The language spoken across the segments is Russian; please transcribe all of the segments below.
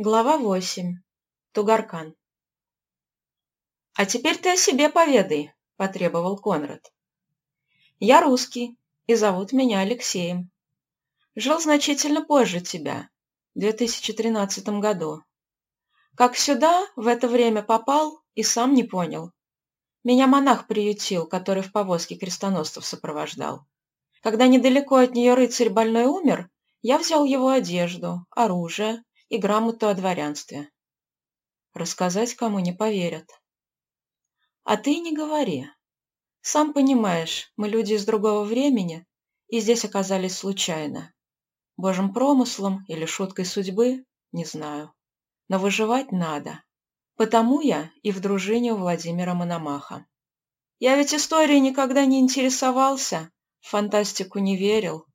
Глава восемь. Тугаркан. «А теперь ты о себе поведай», — потребовал Конрад. «Я русский, и зовут меня Алексеем. Жил значительно позже тебя, в 2013 году. Как сюда в это время попал и сам не понял. Меня монах приютил, который в повозке крестоносцев сопровождал. Когда недалеко от нее рыцарь больной умер, я взял его одежду, оружие, и грамоту о дворянстве. Рассказать кому не поверят. А ты не говори. Сам понимаешь, мы люди из другого времени, и здесь оказались случайно. Божьим промыслом или шуткой судьбы, не знаю. Но выживать надо. Потому я и в дружине у Владимира Мономаха. Я ведь историей никогда не интересовался, в фантастику не верил.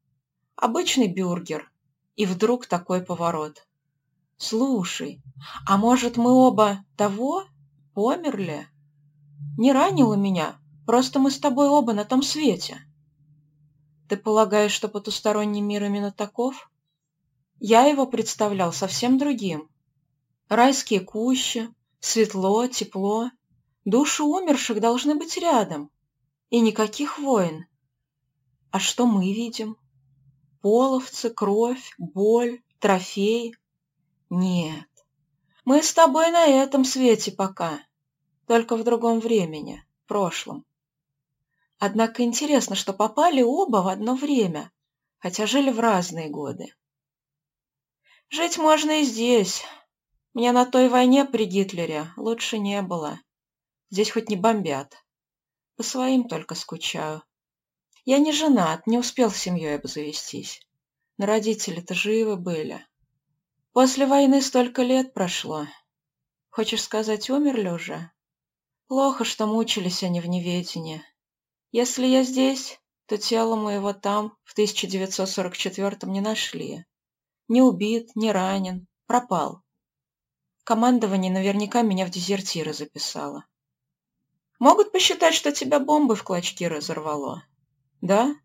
Обычный бюргер. И вдруг такой поворот. «Слушай, а может, мы оба того? Померли? Не ранило меня, просто мы с тобой оба на том свете». «Ты полагаешь, что потусторонний мир именно таков?» Я его представлял совсем другим. Райские кущи, светло, тепло. Души умерших должны быть рядом. И никаких войн. А что мы видим? Половцы, кровь, боль, трофеи, нет, мы с тобой на этом свете пока, только в другом времени, прошлом. Однако интересно, что попали оба в одно время, хотя жили в разные годы. Жить можно и здесь. Мне на той войне при Гитлере лучше не было. Здесь хоть не бомбят. По своим только скучаю. Я не женат, не успел семьей обзавестись. Но родители-то живы были. После войны столько лет прошло. Хочешь сказать, умерли уже? Плохо, что мучились они в неведении. Если я здесь, то тело моего там в 1944-м не нашли. Не убит, не ранен, пропал. Командование наверняка меня в дезертиры записало. Могут посчитать, что тебя бомбы в клочки разорвало. Да?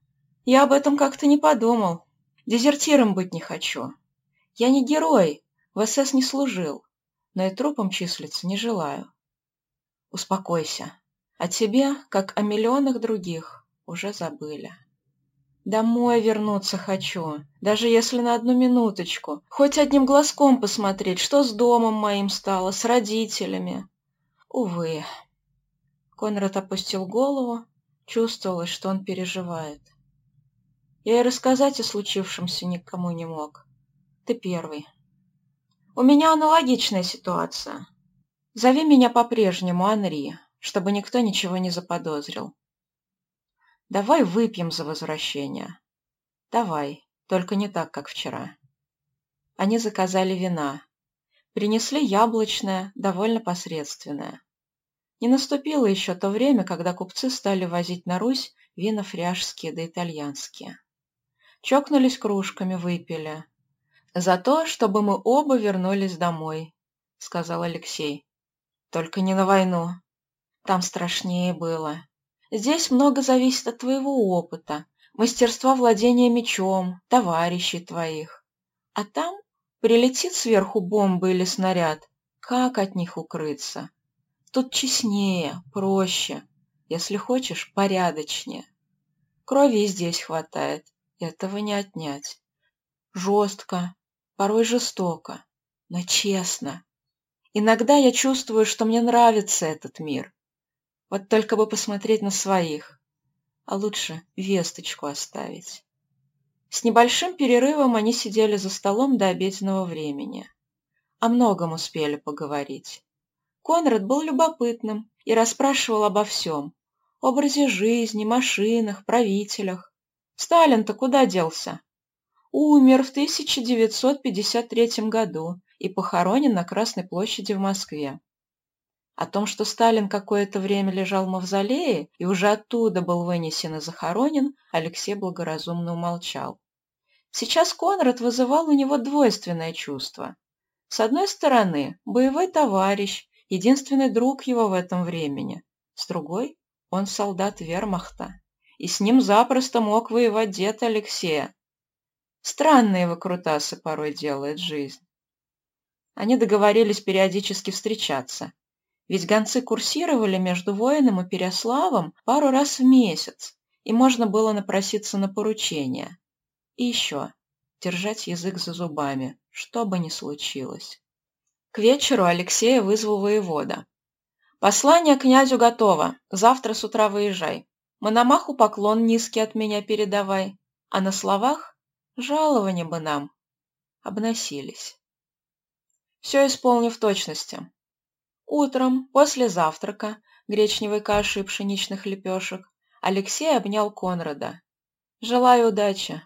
Я об этом как-то не подумал. Дезертиром быть не хочу. Я не герой, в СС не служил, но и трупом числиться не желаю. Успокойся. О тебе, как о миллионах других, уже забыли. Домой вернуться хочу, даже если на одну минуточку. Хоть одним глазком посмотреть, что с домом моим стало, с родителями. Увы. Конрад опустил голову, чувствовалось, что он переживает. Я и рассказать о случившемся никому не мог. Ты первый. У меня аналогичная ситуация. Зови меня по-прежнему Анри, чтобы никто ничего не заподозрил. Давай выпьем за возвращение. Давай, только не так, как вчера. Они заказали вина. Принесли яблочное, довольно посредственное. Не наступило еще то время, когда купцы стали возить на Русь вина фряжские да итальянские. Чокнулись кружками, выпили. «За то, чтобы мы оба вернулись домой», — сказал Алексей. «Только не на войну. Там страшнее было. Здесь много зависит от твоего опыта, мастерства владения мечом, товарищей твоих. А там прилетит сверху бомба или снаряд. Как от них укрыться? Тут честнее, проще, если хочешь, порядочнее. Крови здесь хватает, этого не отнять. Жестко, порой жестоко, но честно. Иногда я чувствую, что мне нравится этот мир. Вот только бы посмотреть на своих, а лучше весточку оставить. С небольшим перерывом они сидели за столом до обеденного времени. О многом успели поговорить. Конрад был любопытным и расспрашивал обо всем. Образе жизни, машинах, правителях. Сталин-то куда делся? Умер в 1953 году и похоронен на Красной площади в Москве. О том, что Сталин какое-то время лежал в мавзолее и уже оттуда был вынесен и захоронен, Алексей благоразумно умолчал. Сейчас Конрад вызывал у него двойственное чувство. С одной стороны, боевой товарищ, единственный друг его в этом времени. С другой, он солдат вермахта. И с ним запросто мог воевать дед Алексея, Странные выкрутасы порой делает жизнь. Они договорились периодически встречаться. Ведь гонцы курсировали между воином и Переславом пару раз в месяц, и можно было напроситься на поручение. И еще держать язык за зубами, что бы ни случилось. К вечеру Алексея вызвал воевода. «Послание князю готово. Завтра с утра выезжай. Мономаху поклон низкий от меня передавай. А на словах жалование бы нам». Обносились. Все исполню в точности. Утром, после завтрака, гречневой каши и пшеничных лепешек, Алексей обнял Конрада. «Желаю удачи.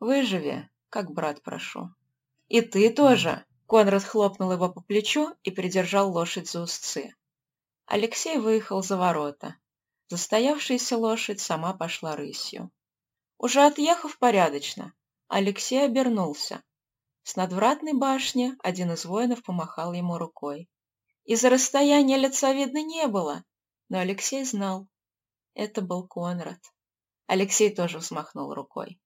Выживи, как брат прошу». «И ты тоже!» Конрад хлопнул его по плечу и придержал лошадь за узцы. Алексей выехал за ворота. Застоявшаяся лошадь сама пошла рысью. Уже отъехав порядочно, Алексей обернулся. С надвратной башни один из воинов помахал ему рукой. Из-за расстояния лица видно не было, но Алексей знал. Это был Конрад. Алексей тоже взмахнул рукой.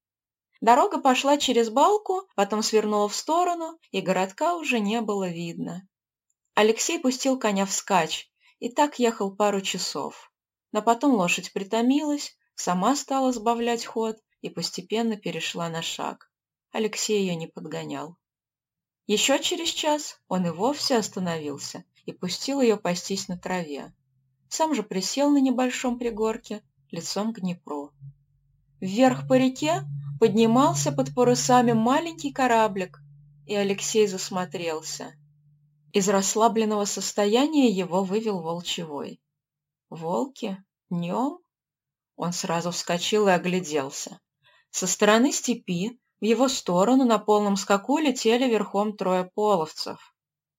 Дорога пошла через балку, потом свернула в сторону, и городка уже не было видно. Алексей пустил коня вскачь и так ехал пару часов. Но потом лошадь притомилась, сама стала сбавлять ход и постепенно перешла на шаг. Алексей ее не подгонял. Еще через час он и вовсе остановился и пустил ее пастись на траве. Сам же присел на небольшом пригорке, лицом к Днепру. Вверх по реке поднимался под парусами маленький кораблик, и Алексей засмотрелся. Из расслабленного состояния его вывел волчевой. «Волки? Днем?» Он сразу вскочил и огляделся. Со стороны степи в его сторону на полном скаку летели верхом трое половцев.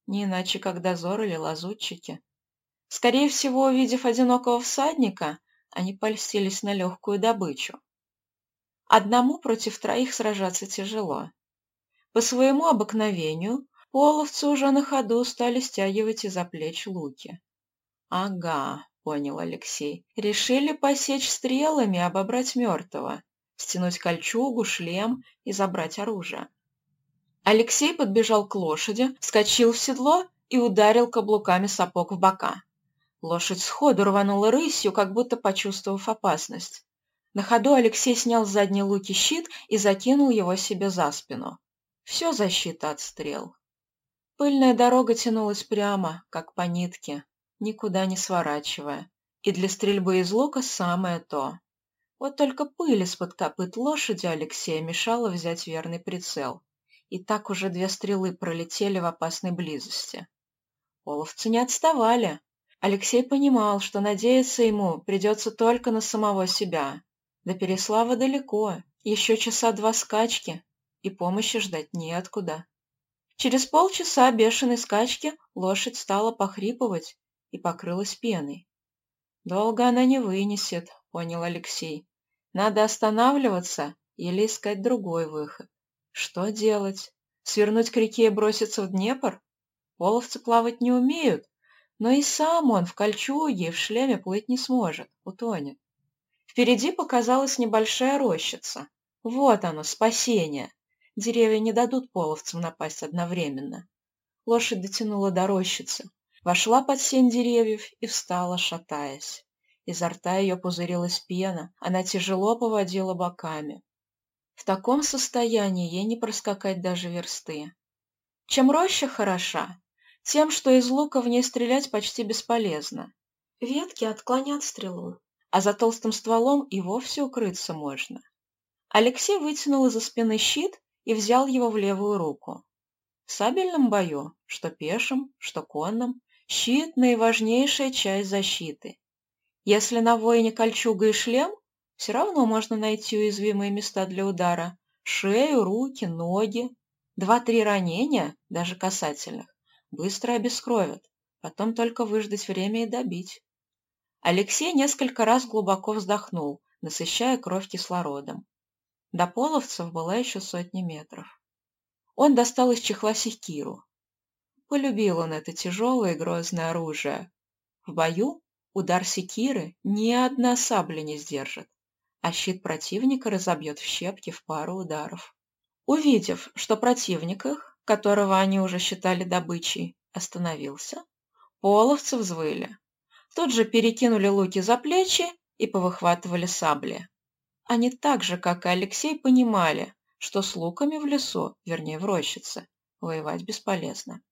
Не иначе, как дозор или лазутчики. Скорее всего, увидев одинокого всадника, они польстились на легкую добычу. Одному против троих сражаться тяжело. По своему обыкновению половцы уже на ходу стали стягивать из-за плеч луки. «Ага», — понял Алексей, — «решили посечь стрелами обобрать мертвого стянуть кольчугу, шлем и забрать оружие. Алексей подбежал к лошади, вскочил в седло и ударил каблуками сапог в бока. Лошадь сходу рванула рысью, как будто почувствовав опасность. На ходу Алексей снял с задней луки щит и закинул его себе за спину. Все защита от стрел. Пыльная дорога тянулась прямо, как по нитке, никуда не сворачивая, и для стрельбы из лука самое то. Вот только пыль из-под копыт лошади Алексея мешала взять верный прицел. И так уже две стрелы пролетели в опасной близости. Половцы не отставали. Алексей понимал, что надеяться ему придется только на самого себя. До Переслава далеко, еще часа два скачки, и помощи ждать неоткуда. Через полчаса бешеной скачки лошадь стала похрипывать и покрылась пеной. «Долго она не вынесет», — понял Алексей. Надо останавливаться или искать другой выход. Что делать? Свернуть к реке и броситься в Днепр? Половцы плавать не умеют, но и сам он в кольчуге и в шлеме плыть не сможет, утонет. Впереди показалась небольшая рощица. Вот оно, спасение. Деревья не дадут половцам напасть одновременно. Лошадь дотянула до рощицы, вошла под сень деревьев и встала, шатаясь. Изо рта ее пузырилась пена, она тяжело поводила боками. В таком состоянии ей не проскакать даже версты. Чем роща хороша? Тем, что из лука в ней стрелять почти бесполезно. Ветки отклонят стрелу, а за толстым стволом и вовсе укрыться можно. Алексей вытянул из-за спины щит и взял его в левую руку. В сабельном бою, что пешим, что конном, щит – наиважнейшая часть защиты. Если на воине кольчуга и шлем, все равно можно найти уязвимые места для удара. Шею, руки, ноги. Два-три ранения, даже касательных, быстро обескровят. Потом только выждать время и добить. Алексей несколько раз глубоко вздохнул, насыщая кровь кислородом. До половцев была еще сотни метров. Он достал из чехла секиру. Полюбил он это тяжелое и грозное оружие. В бою Удар секиры ни одна сабля не сдержит, а щит противника разобьет в щепки в пару ударов. Увидев, что противник их, которого они уже считали добычей, остановился. Половцы взвыли. Тут же перекинули луки за плечи и повыхватывали сабли. Они так же, как и Алексей, понимали, что с луками в лесу, вернее в рощице, воевать бесполезно.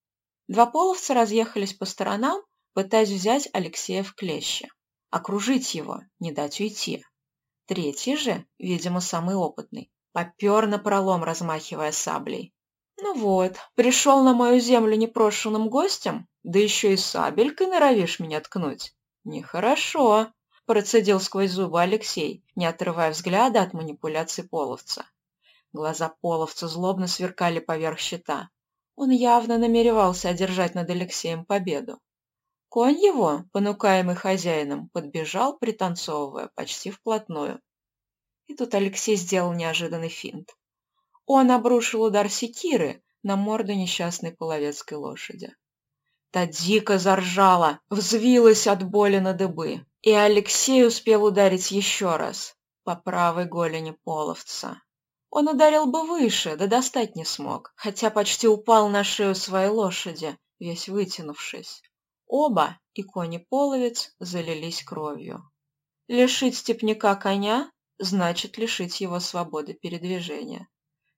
Два половца разъехались по сторонам, пытаясь взять Алексея в клещи, окружить его, не дать уйти. Третий же, видимо, самый опытный, попер на пролом, размахивая саблей. «Ну вот, пришел на мою землю непрошенным гостем, да еще и сабелькой норовишь меня ткнуть. Нехорошо», – процедил сквозь зубы Алексей, не отрывая взгляда от манипуляций половца. Глаза половца злобно сверкали поверх щита. Он явно намеревался одержать над Алексеем победу. Конь его, понукаемый хозяином, подбежал, пританцовывая, почти вплотную. И тут Алексей сделал неожиданный финт. Он обрушил удар секиры на морду несчастной половецкой лошади. Та дико заржала, взвилась от боли на дыбы, и Алексей успел ударить еще раз по правой голени половца. Он ударил бы выше, да достать не смог, хотя почти упал на шею своей лошади, весь вытянувшись. Оба, и конь и половец, залились кровью. Лишить степняка коня значит лишить его свободы передвижения.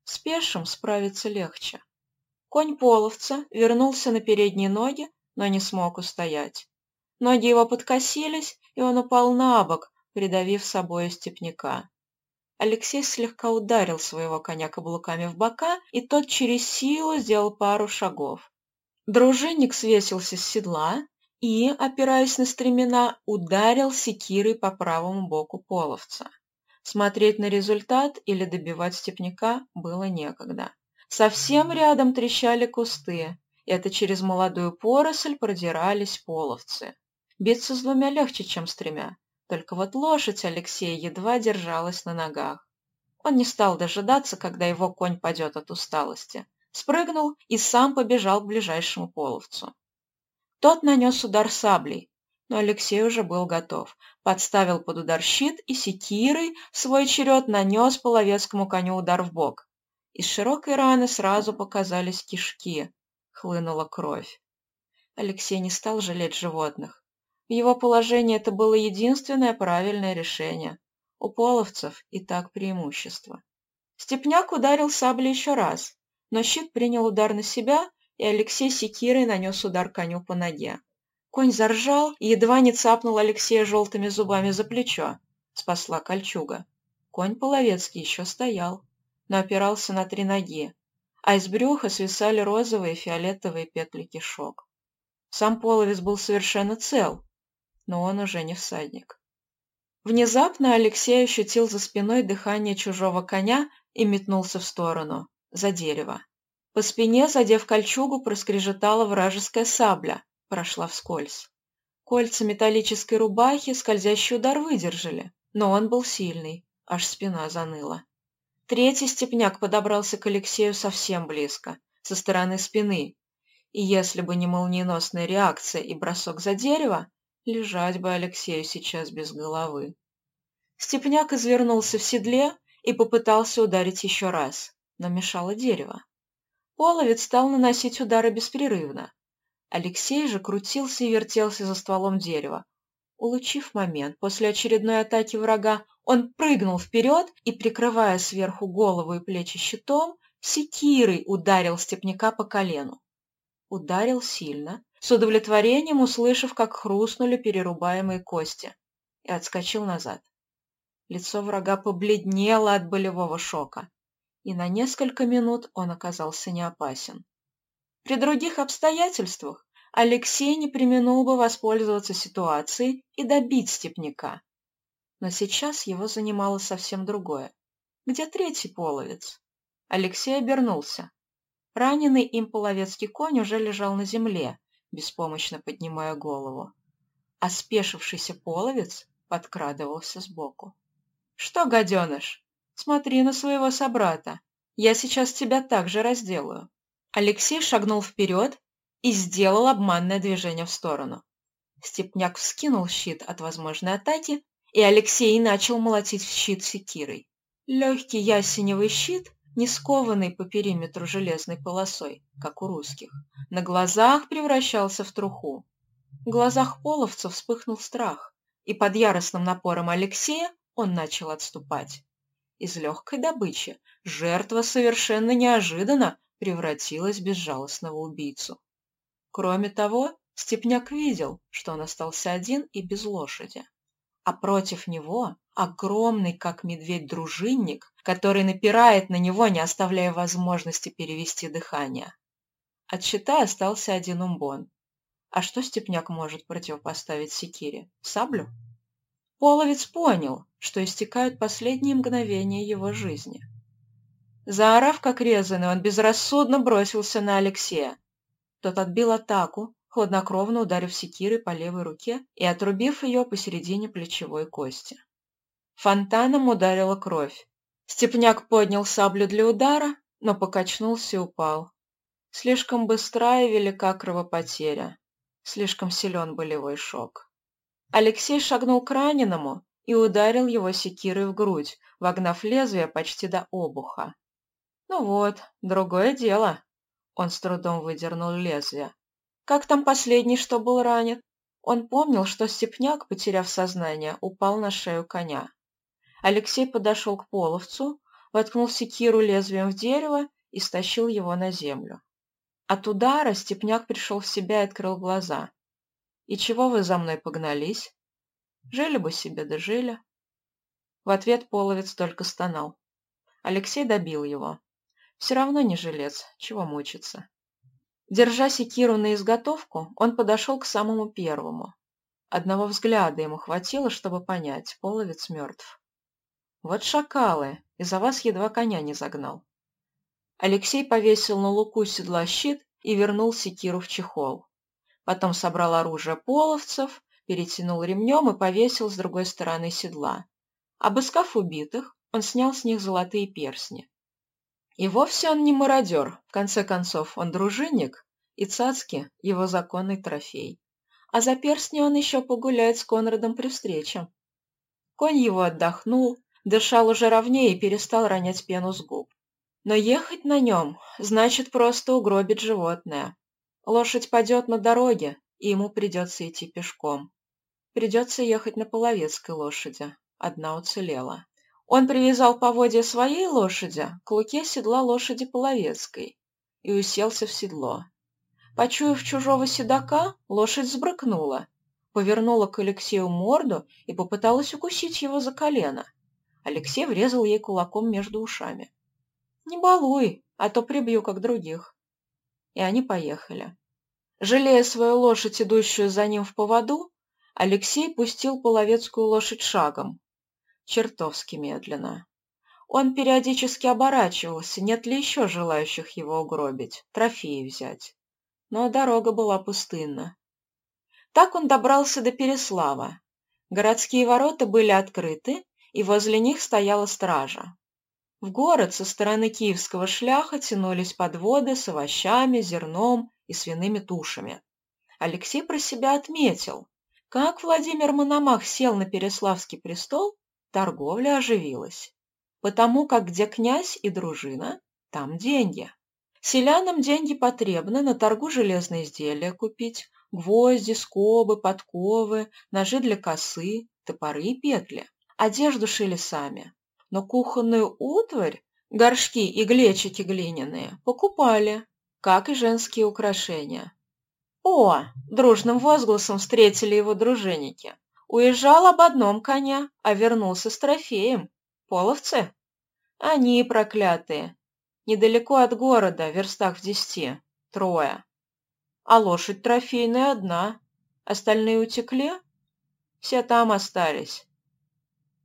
С пешим справиться легче. Конь половца вернулся на передние ноги, но не смог устоять. Ноги его подкосились, и он упал на бок, придавив собой степняка. Алексей слегка ударил своего коня каблуками в бока, и тот через силу сделал пару шагов. Дружинник свесился с седла и, опираясь на стремена, ударил секирой по правому боку половца. Смотреть на результат или добивать степняка было некогда. Совсем рядом трещали кусты, это через молодую поросль продирались половцы. Биться с двумя легче, чем с тремя. Только вот лошадь Алексея едва держалась на ногах. Он не стал дожидаться, когда его конь падет от усталости спрыгнул и сам побежал к ближайшему половцу. Тот нанес удар саблей, но Алексей уже был готов. Подставил под удар щит и секирой в свой черед нанес половецкому коню удар в бок. Из широкой раны сразу показались кишки, хлынула кровь. Алексей не стал жалеть животных. В его положении это было единственное правильное решение. У половцев и так преимущество. Степняк ударил саблей еще раз, но щит принял удар на себя, и Алексей секирой нанес удар коню по ноге. Конь заржал и едва не цапнул Алексея желтыми зубами за плечо. Спасла кольчуга. Конь половецкий еще стоял, но опирался на три ноги, а из брюха свисали розовые и фиолетовые петли кишок. Сам половец был совершенно цел, но он уже не всадник. Внезапно Алексей ощутил за спиной дыхание чужого коня и метнулся в сторону за дерево. По спине, задев кольчугу, проскрежетала вражеская сабля, прошла вскользь. Кольца металлической рубахи скользящий удар выдержали, но он был сильный, аж спина заныла. Третий степняк подобрался к Алексею совсем близко, со стороны спины, и если бы не молниеносная реакция и бросок за дерево, лежать бы Алексею сейчас без головы. Степняк извернулся в седле и попытался ударить еще раз но мешало дерево. Половец стал наносить удары беспрерывно. Алексей же крутился и вертелся за стволом дерева. Улучив момент, после очередной атаки врага, он прыгнул вперед и, прикрывая сверху голову и плечи щитом, секирой ударил степняка по колену. Ударил сильно, с удовлетворением услышав, как хрустнули перерубаемые кости, и отскочил назад. Лицо врага побледнело от болевого шока и на несколько минут он оказался не опасен. При других обстоятельствах Алексей не применул бы воспользоваться ситуацией и добить степняка. Но сейчас его занимало совсем другое. Где третий половец? Алексей обернулся. Раненый им половецкий конь уже лежал на земле, беспомощно поднимая голову. А спешившийся половец подкрадывался сбоку. «Что, гаденыш, Смотри на своего собрата. Я сейчас тебя также разделаю». Алексей шагнул вперед и сделал обманное движение в сторону. Степняк вскинул щит от возможной атаки, и Алексей начал молотить в щит секирой. Легкий ясеневый щит не скованный по периметру железной полосой, как у русских, на глазах превращался в труху. В глазах половцев вспыхнул страх, и под яростным напором Алексея он начал отступать. Из легкой добычи жертва совершенно неожиданно превратилась в безжалостного убийцу. Кроме того, Степняк видел, что он остался один и без лошади. А против него огромный, как медведь, дружинник, который напирает на него, не оставляя возможности перевести дыхание. От щита остался один умбон. А что Степняк может противопоставить секире? Саблю? Половец понял, что истекают последние мгновения его жизни. Заорав как резанный, он безрассудно бросился на Алексея. Тот отбил атаку, хладнокровно ударив секирой по левой руке и отрубив ее посередине плечевой кости. Фонтаном ударила кровь. Степняк поднял саблю для удара, но покачнулся и упал. Слишком быстрая и велика кровопотеря. Слишком силен болевой шок. Алексей шагнул к раненому и ударил его секирой в грудь, вогнав лезвие почти до обуха. Ну вот, другое дело. Он с трудом выдернул лезвие. Как там последний, что был ранен? Он помнил, что степняк, потеряв сознание, упал на шею коня. Алексей подошел к половцу, воткнул секиру лезвием в дерево и стащил его на землю. От удара степняк пришел в себя и открыл глаза. «И чего вы за мной погнались?» «Жили бы себе, да жили». В ответ половец только стонал. Алексей добил его. Все равно не жилец, чего мучиться. Держа секиру на изготовку, он подошел к самому первому. Одного взгляда ему хватило, чтобы понять, половец мертв. «Вот шакалы, из-за вас едва коня не загнал». Алексей повесил на луку седла щит и вернул секиру в чехол. Потом собрал оружие половцев, перетянул ремнем и повесил с другой стороны седла. Обыскав убитых, он снял с них золотые перстни. И вовсе он не мародер, в конце концов, он дружинник, и цацки – его законный трофей. А за перстни он еще погуляет с Конрадом при встрече. Конь его отдохнул, дышал уже ровнее и перестал ронять пену с губ. Но ехать на нем значит просто угробить животное. Лошадь падет на дороге, и ему придется идти пешком. Придется ехать на половецкой лошади. Одна уцелела. Он привязал поводья своей лошади к луке седла лошади Половецкой и уселся в седло. Почуяв чужого седока, лошадь сбрыкнула, повернула к Алексею морду и попыталась укусить его за колено. Алексей врезал ей кулаком между ушами. «Не балуй, а то прибью, как других». И они поехали. Жалея свою лошадь, идущую за ним в поводу, Алексей пустил половецкую лошадь шагом, чертовски медленно. Он периодически оборачивался, нет ли еще желающих его угробить, трофеи взять. Но дорога была пустынна. Так он добрался до Переслава. Городские ворота были открыты, и возле них стояла стража. В город со стороны киевского шляха тянулись подводы с овощами, зерном и свиными тушами. Алексей про себя отметил, как Владимир Мономах сел на Переславский престол, торговля оживилась. Потому как где князь и дружина, там деньги. Селянам деньги потребны на торгу железные изделия купить, гвозди, скобы, подковы, ножи для косы, топоры и петли. Одежду шили сами. Но кухонную утварь, горшки и глечики глиняные покупали, как и женские украшения. О, дружным возгласом встретили его дружинники. Уезжал об одном коне, а вернулся с трофеем. Половцы? Они проклятые. Недалеко от города, верстах в десяти. Трое. А лошадь трофейная одна. Остальные утекли? Все там остались.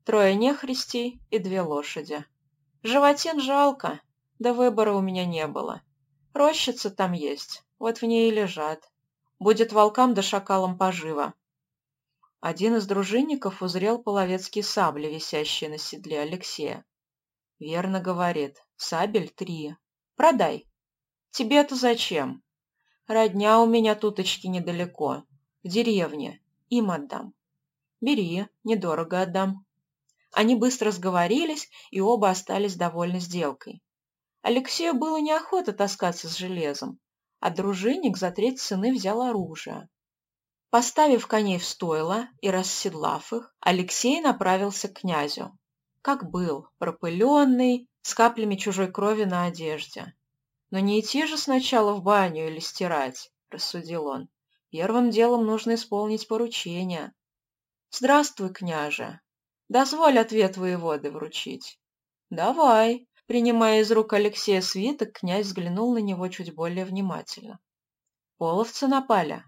Трое нехристей и две лошади. Животин жалко, да выбора у меня не было. Рощица там есть, вот в ней и лежат. Будет волкам да шакалам поживо. Один из дружинников узрел половецкие сабли, висящие на седле Алексея. Верно говорит. Сабель три. Продай. Тебе-то зачем? Родня у меня туточки недалеко. В деревне. Им отдам. Бери, недорого отдам. Они быстро сговорились, и оба остались довольны сделкой. Алексею было неохота таскаться с железом, а дружинник за треть цены взял оружие. Поставив коней в стойло и расседлав их, Алексей направился к князю. Как был, пропыленный, с каплями чужой крови на одежде. Но не идти же сначала в баню или стирать, рассудил он. Первым делом нужно исполнить поручение. Здравствуй, княже. Дозволь ответ воеводы вручить. Давай. Принимая из рук Алексея свиток, князь взглянул на него чуть более внимательно. Половцы напали.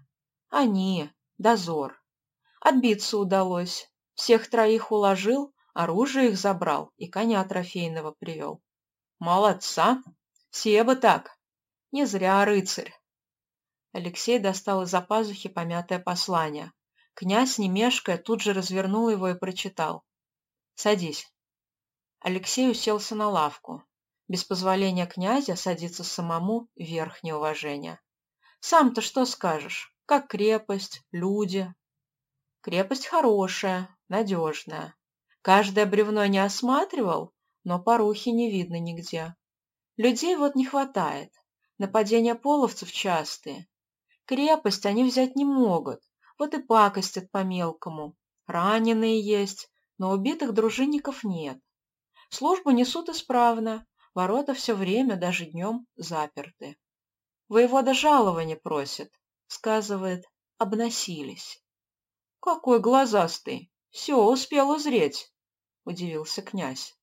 Они. Дозор. Отбиться удалось. Всех троих уложил, оружие их забрал и коня трофейного привел. Молодца. Все бы так. Не зря рыцарь. Алексей достал из-за пазухи помятое послание. Князь, не мешкая, тут же развернул его и прочитал. «Садись». Алексей уселся на лавку. Без позволения князя садиться самому – верх неуважения. «Сам-то что скажешь? Как крепость, люди?» «Крепость хорошая, надежная. Каждое бревно не осматривал, но порухи не видно нигде. Людей вот не хватает. Нападения половцев частые. Крепость они взять не могут, вот и пакостят по-мелкому. Раненые есть, но убитых дружинников нет. Службу несут исправно, ворота все время, даже днем, заперты. Воевода жалование просит, сказывает, обносились. Какой глазастый, все успел узреть, удивился князь.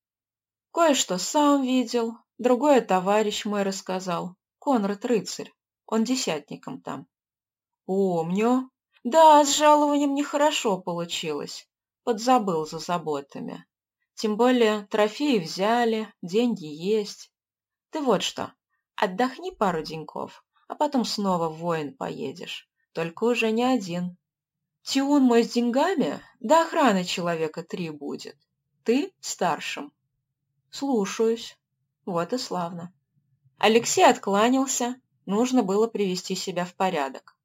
Кое-что сам видел, другое товарищ мой рассказал, Конрад рыцарь, он десятником там. Помню. Да, с жалованием нехорошо получилось. Подзабыл за заботами. Тем более трофеи взяли, деньги есть. Ты вот что, отдохни пару деньков, а потом снова в воин поедешь. Только уже не один. Тиун мой с деньгами, до охраны человека три будет. Ты старшим. Слушаюсь. Вот и славно. Алексей откланялся, нужно было привести себя в порядок.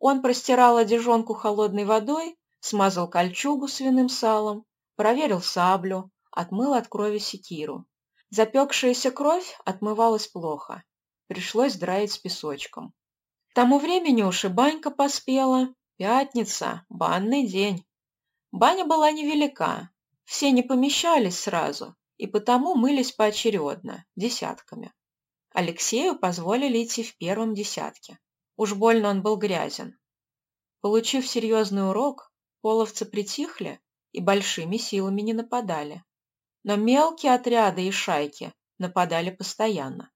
Он простирал одежонку холодной водой, смазал кольчугу свиным салом, проверил саблю, отмыл от крови секиру. Запекшаяся кровь отмывалась плохо. Пришлось драить с песочком. К тому времени уж и банька поспела. Пятница, банный день. Баня была невелика. Все не помещались сразу, и потому мылись поочередно, десятками. Алексею позволили идти в первом десятке. Уж больно он был грязен. Получив серьезный урок, половцы притихли и большими силами не нападали. Но мелкие отряды и шайки нападали постоянно.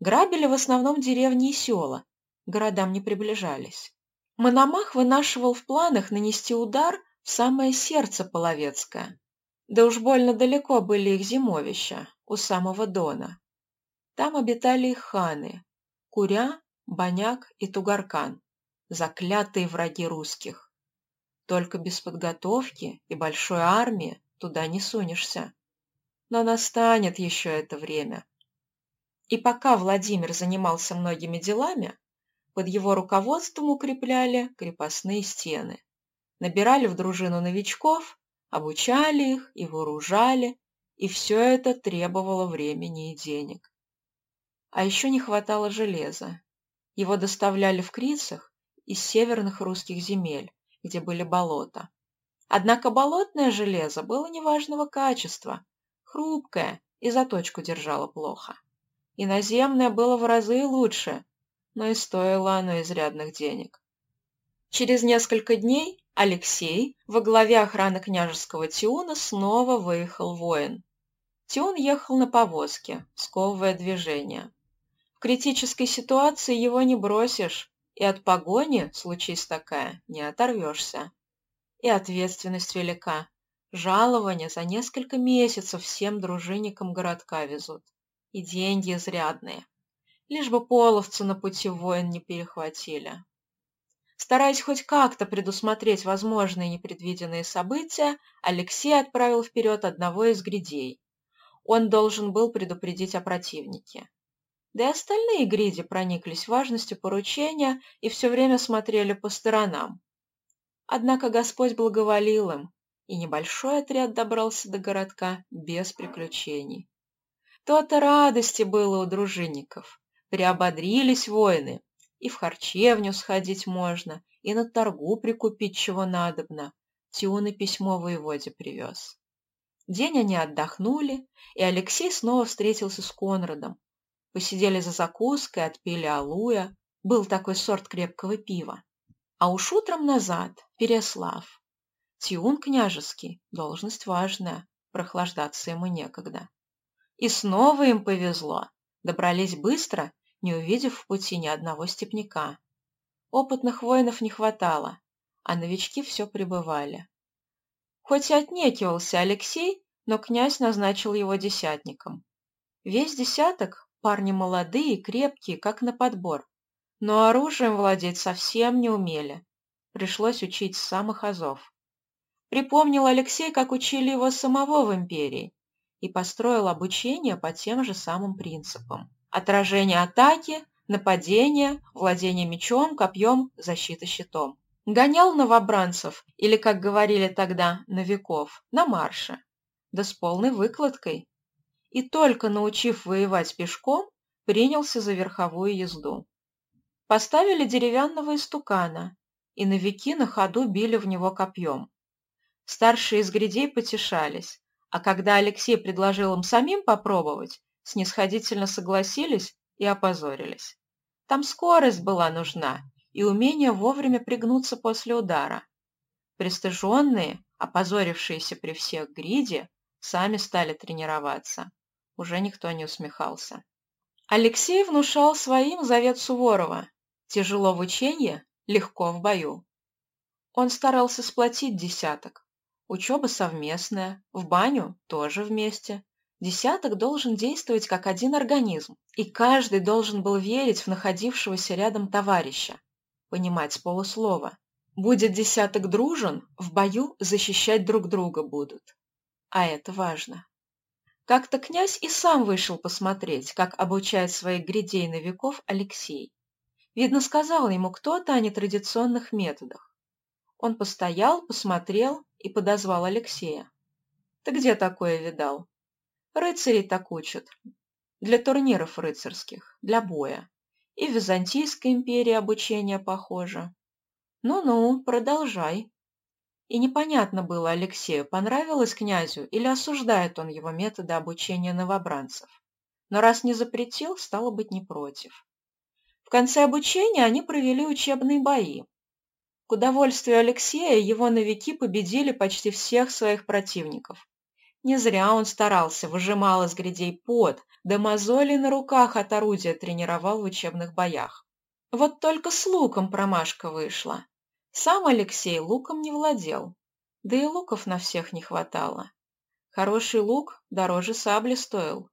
Грабили в основном деревни и села, городам не приближались. Мономах вынашивал в планах нанести удар в самое сердце Половецкое. Да уж больно далеко были их зимовища, у самого Дона. Там обитали их ханы – Куря, Баняк и Тугаркан, заклятые враги русских. Только без подготовки и большой армии туда не сунешься. Но настанет еще это время. И пока Владимир занимался многими делами, под его руководством укрепляли крепостные стены, набирали в дружину новичков, обучали их и вооружали, и все это требовало времени и денег. А еще не хватало железа, его доставляли в Крицах из северных русских земель, где были болота. Однако болотное железо было неважного качества, хрупкое и заточку держало плохо. Иноземное было в разы лучше, но и стоило оно изрядных денег. Через несколько дней Алексей во главе охраны княжеского Тиуна снова выехал воин. Тиун ехал на повозке, сковывая движение критической ситуации его не бросишь, и от погони, случись такая, не оторвешься. И ответственность велика. Жалование за несколько месяцев всем дружинникам городка везут. И деньги изрядные. Лишь бы половцы на пути воин не перехватили. Стараясь хоть как-то предусмотреть возможные непредвиденные события, Алексей отправил вперед одного из грядей. Он должен был предупредить о противнике. Да и остальные гриди прониклись важностью поручения и все время смотрели по сторонам. Однако Господь благоволил им, и небольшой отряд добрался до городка без приключений. То-то радости было у дружинников. Приободрились воины. И в харчевню сходить можно, и на торгу прикупить чего надобно. И письмо воеводе привез. День они отдохнули, и Алексей снова встретился с Конрадом. Посидели за закуской, отпили алуя. Был такой сорт крепкого пива. А уж утром назад Переслав. Тиун княжеский, должность важная, прохлаждаться ему некогда. И снова им повезло. Добрались быстро, не увидев в пути ни одного степняка. Опытных воинов не хватало, а новички все прибывали. Хоть и отнекивался Алексей, но князь назначил его десятником. Весь десяток – парни молодые, крепкие, как на подбор, но оружием владеть совсем не умели. Пришлось учить с самых азов. Припомнил Алексей, как учили его самого в империи, и построил обучение по тем же самым принципам. Отражение атаки, нападение, владение мечом, копьем, защита щитом. Гонял новобранцев, или, как говорили тогда, новиков, на марше, да с полной выкладкой. И только научив воевать пешком, принялся за верховую езду. Поставили деревянного истукана, и новики на ходу били в него копьем. Старшие из грядей потешались, а когда Алексей предложил им самим попробовать, снисходительно согласились и опозорились. Там скорость была нужна, и умение вовремя пригнуться после удара. Пристыженные, опозорившиеся при всех гриде, сами стали тренироваться. Уже никто не усмехался. Алексей внушал своим завет Суворова. Тяжело в ученье, легко в бою. Он старался сплотить десяток. Учеба совместная, в баню тоже вместе. Десяток должен действовать как один организм, и каждый должен был верить в находившегося рядом товарища, понимать с полуслова. Будет десяток дружен, в бою защищать друг друга будут. А это важно. Как-то князь и сам вышел посмотреть, как обучает своих грядей новиков Алексей. Видно, сказал ему кто-то о нетрадиционных методах. Он постоял, посмотрел и подозвал Алексея. «Ты где такое видал?» «Рыцарей так учат. Для турниров рыцарских, для боя. И в Византийской империи обучение похоже. Ну-ну, продолжай. И непонятно было Алексею, понравилось князю или осуждает он его методы обучения новобранцев. Но раз не запретил, стало быть не против. В конце обучения они провели учебные бои. К удовольствию Алексея его новики победили почти всех своих противников. Не зря он старался, выжимал из грядей пот, да мозоли на руках от орудия тренировал в учебных боях. Вот только с луком промашка вышла. Сам Алексей луком не владел, да и луков на всех не хватало. Хороший лук дороже сабли стоил.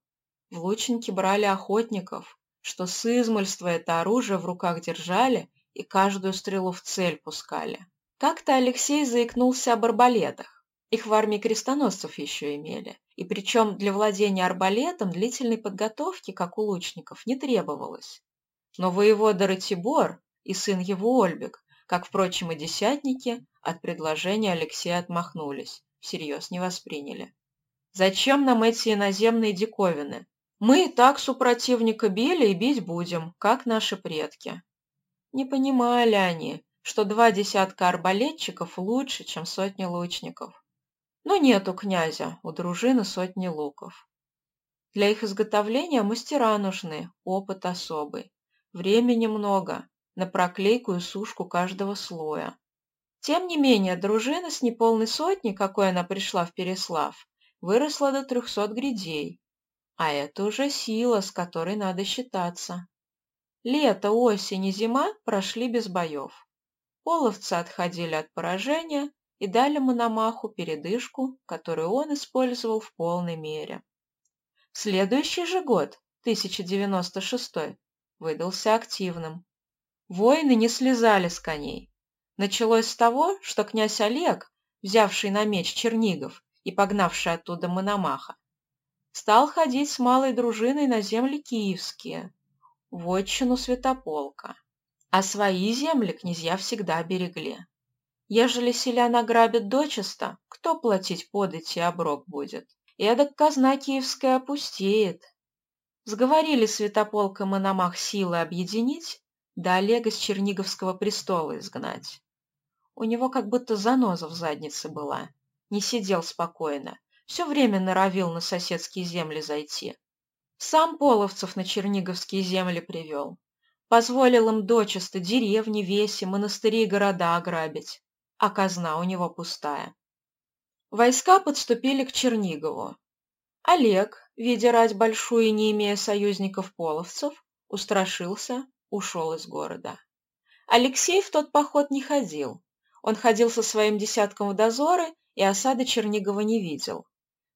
В лучники брали охотников, что с измольства это оружие в руках держали и каждую стрелу в цель пускали. Как-то Алексей заикнулся об арбалетах. Их в армии крестоносцев еще имели. И причем для владения арбалетом длительной подготовки, как у лучников, не требовалось. Но воевода Ратибор и сын его Ольбек, как, впрочем, и десятники, от предложения Алексея отмахнулись, всерьез не восприняли. «Зачем нам эти иноземные диковины? Мы и так супротивника били и бить будем, как наши предки». Не понимали они, что два десятка арбалетчиков лучше, чем сотни лучников. Но нет у князя, у дружины сотни луков. Для их изготовления мастера нужны, опыт особый. Времени много, на проклейку и сушку каждого слоя. Тем не менее, дружина с неполной сотней, какой она пришла в Переслав, выросла до трехсот грядей. А это уже сила, с которой надо считаться. Лето, осень и зима прошли без боев. Половцы отходили от поражения, и дали Мономаху передышку, которую он использовал в полной мере. В следующий же год, 1096, выдался активным. Воины не слезали с коней. Началось с того, что князь Олег, взявший на меч Чернигов и погнавший оттуда Мономаха, стал ходить с малой дружиной на земли киевские, в отчину Святополка. А свои земли князья всегда берегли. Ежели селян ограбят дочисто, кто платить подати оброк будет? Эдак казна киевская опустеет, Сговорили святополк и Мономах силы объединить, да Олега с Черниговского престола изгнать. У него как будто заноза в заднице была. Не сидел спокойно. Все время норовил на соседские земли зайти. Сам Половцев на Черниговские земли привел. Позволил им дочисто деревни, веси, монастыри и города ограбить. А казна у него пустая. Войска подступили к Чернигову. Олег, видя рать большую и не имея союзников половцев, устрашился, ушел из города. Алексей в тот поход не ходил. Он ходил со своим десятком в дозоры и осады Чернигова не видел.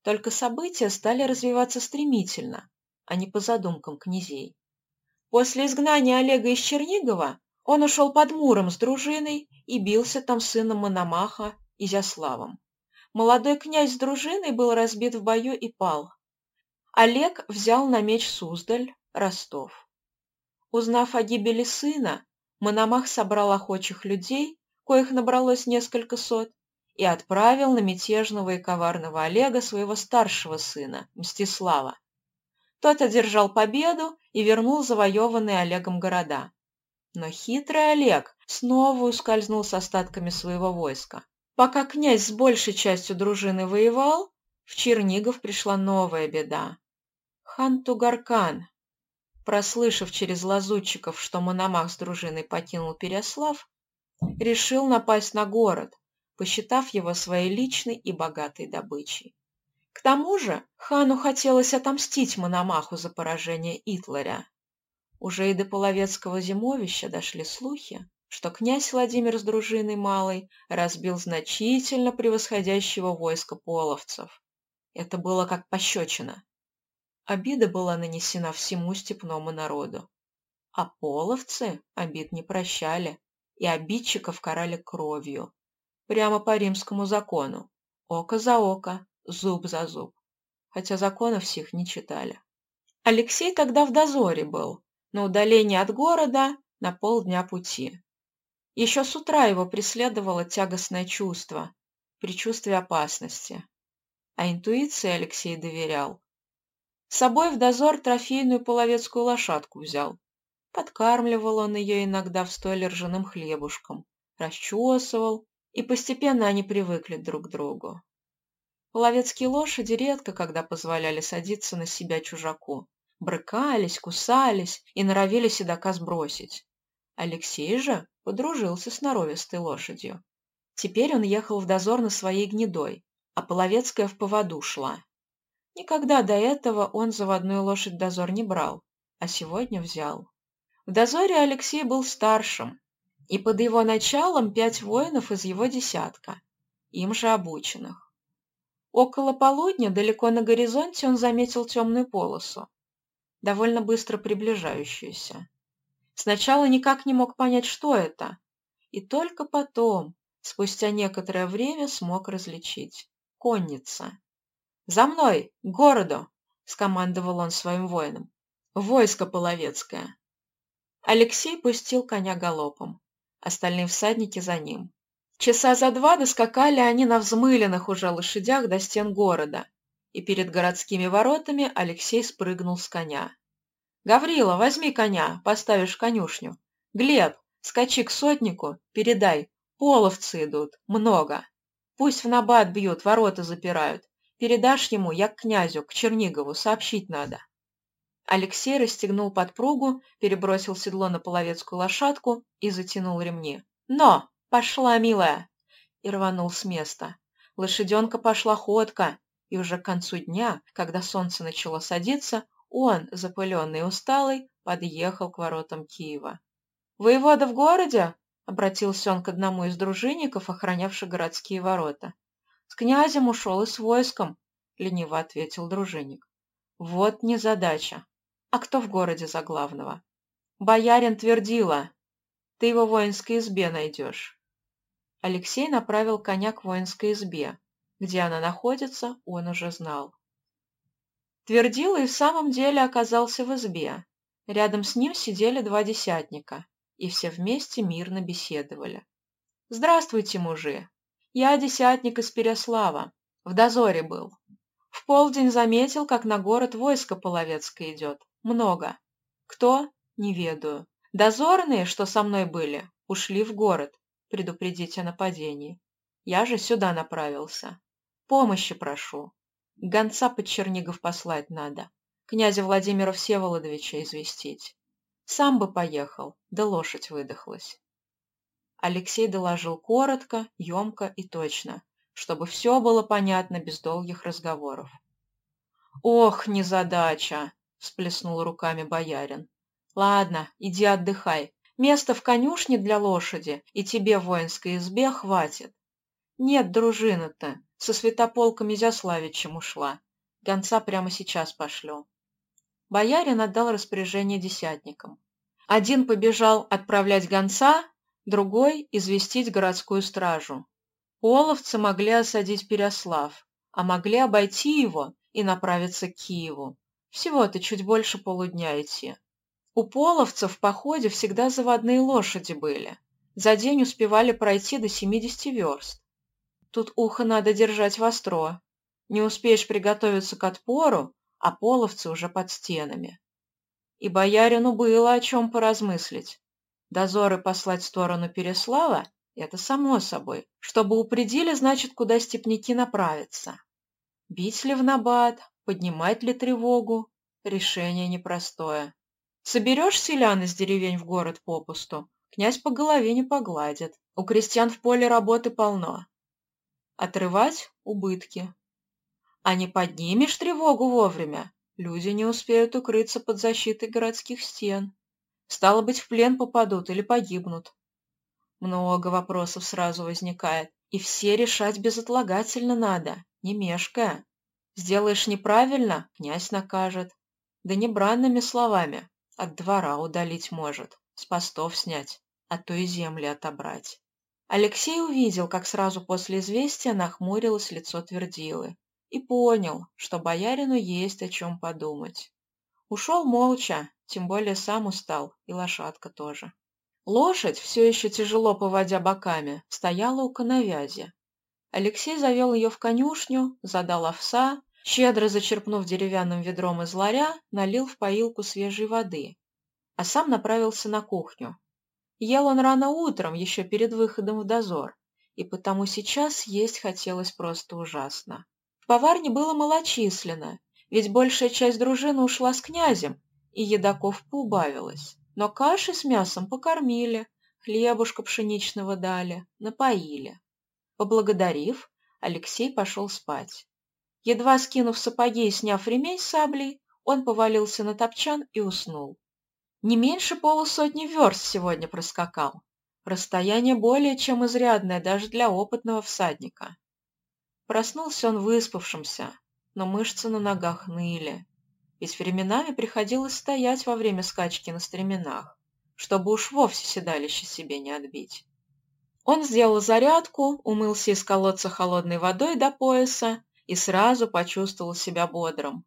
Только события стали развиваться стремительно, а не по задумкам князей. После изгнания Олега из Чернигова он ушел под Муром с дружиной и бился там с сыном Мономаха, Изяславом. Молодой князь с дружиной был разбит в бою и пал. Олег взял на меч Суздаль, Ростов. Узнав о гибели сына, Мономах собрал охочих людей, коих набралось несколько сот, и отправил на мятежного и коварного Олега своего старшего сына, Мстислава. Тот одержал победу и вернул завоеванные Олегом города. Но хитрый Олег снова ускользнул с остатками своего войска. Пока князь с большей частью дружины воевал, в Чернигов пришла новая беда. Хан Тугаркан, прослышав через лазутчиков, что Мономах с дружиной покинул Переслав, решил напасть на город, посчитав его своей личной и богатой добычей. К тому же хану хотелось отомстить Мономаху за поражение Итларя. Уже и до Половецкого зимовища дошли слухи, что князь Владимир с дружиной малой разбил значительно превосходящего войска половцев. Это было как пощечина. Обида была нанесена всему степному народу. А половцы обид не прощали и обидчиков карали кровью. Прямо по римскому закону. Око за око, зуб за зуб. Хотя законов всех не читали. Алексей тогда в дозоре был, на удалении от города на полдня пути. Еще с утра его преследовало тягостное чувство, предчувствие опасности. А интуиции Алексей доверял. С собой в дозор трофейную половецкую лошадку взял. Подкармливал он ее иногда в стойле ржаным хлебушком, расчесывал, и постепенно они привыкли друг к другу. Половецкие лошади редко когда позволяли садиться на себя чужаку. Брыкались, кусались и норовили седока сбросить. Алексей же подружился с норовистой лошадью. Теперь он ехал в дозор на своей гнедой, а Половецкая в поводу шла. Никогда до этого он заводную лошадь дозор не брал, а сегодня взял. В дозоре Алексей был старшим, и под его началом пять воинов из его десятка, им же обученных. Около полудня далеко на горизонте он заметил темную полосу, довольно быстро приближающуюся. Сначала никак не мог понять, что это, и только потом, спустя некоторое время, смог различить. Конница. «За мной! К городу!» — скомандовал он своим воинам. «Войско половецкое!» Алексей пустил коня галопом. Остальные всадники за ним. Часа за два доскакали они на взмыленных уже лошадях до стен города, и перед городскими воротами Алексей спрыгнул с коня. «Гаврила, возьми коня, поставишь конюшню. Глеб, скачи к сотнику, передай, половцы идут, много. Пусть в набат бьют, ворота запирают. Передашь ему, я к князю, к Чернигову, сообщить надо». Алексей расстегнул подпругу, перебросил седло на половецкую лошадку и затянул ремни. «Но! Пошла, милая!» И рванул с места. Лошаденка пошла ходка, и уже к концу дня, когда солнце начало садиться, он, запыленный и усталый, подъехал к воротам Киева. «Воевода в городе?» — обратился он к одному из дружинников, охранявших городские ворота. «С князем ушел и с войском», — лениво ответил дружинник. «Вот незадача. А кто в городе за главного?» «Боярин твердила. Ты его в воинской избе найдешь». Алексей направил коня к воинской избе. Где она находится, он уже знал. Твердила и в самом деле оказался в избе. Рядом с ним сидели два десятника, и все вместе мирно беседовали. «Здравствуйте, мужи! Я десятник из Переслава, в дозоре был. В полдень заметил, как на город войско половецкое идет, Много. Кто? Не ведаю. Дозорные, что со мной были, ушли в город предупредить о нападении. Я же сюда направился. Помощи прошу. Гонца под Чернигов послать надо. Князя Владимира Всеволодовича известить. Сам бы поехал, да лошадь выдохлась. Алексей доложил коротко, емко и точно, чтобы все было понятно без долгих разговоров. «Ох, незадача!» — всплеснул руками боярин. «Ладно, иди отдыхай. Места в конюшне для лошади и тебе в воинской избе хватит. Нет дружины-то, со святополком Изяславичем ушла. Гонца прямо сейчас пошлю». Боярин отдал распоряжение десятникам. Один побежал отправлять гонца, другой — известить городскую стражу. Половцы могли осадить Переслав, а могли обойти его и направиться к Киеву. Всего-то чуть больше полудня идти. У половцев в походе всегда заводные лошади были. За день успевали пройти до 70 верст. Тут ухо надо держать востро. Не успеешь приготовиться к отпору, а половцы уже под стенами. И боярину было о чем поразмыслить. Дозоры послать в сторону Переслава — это само собой. Чтобы упредили, значит, куда степняки направятся. Бить ли в набат, поднимать ли тревогу — решение непростое. Соберешь селян из деревень в город попусту, князь по голове не погладит. У крестьян в поле работы полно. Отрывать — убытки. А не поднимешь тревогу вовремя, люди не успеют укрыться под защитой городских стен. Стало быть, в плен попадут или погибнут. Много вопросов сразу возникает, и все решать безотлагательно надо, не мешкая. Сделаешь неправильно, князь накажет. Да не бранными словами, от двора удалить может, с постов снять, а то и земли отобрать. Алексей увидел, как сразу после известия нахмурилось лицо Твердилы и понял, что боярину есть о чем подумать. Ушел молча, тем более сам устал, и лошадка тоже. Лошадь, все еще тяжело поводя боками, стояла у коновязи. Алексей завел ее в конюшню, задал овса, щедро зачерпнув деревянным ведром из ларя, налил в поилку свежей воды, а сам направился на кухню. Ел он рано утром, еще перед выходом в дозор, и потому сейчас есть хотелось просто ужасно. В поварне было малочисленно, ведь большая часть дружины ушла с князем, и едоков поубавилось. Но каши с мясом покормили, хлебушка пшеничного дали, напоили. Поблагодарив, Алексей пошел спать. Едва скинув сапоги и сняв ремень с саблей, он повалился на топчан и уснул. Не меньше полусотни верст сегодня проскакал. Расстояние более чем изрядное даже для опытного всадника. Проснулся он выспавшимся, но мышцы на ногах ныли. Ведь временами приходилось стоять во время скачки на стременах, чтобы уж вовсе седалище себе не отбить. Он сделал зарядку, умылся из колодца холодной водой до пояса и сразу почувствовал себя бодрым.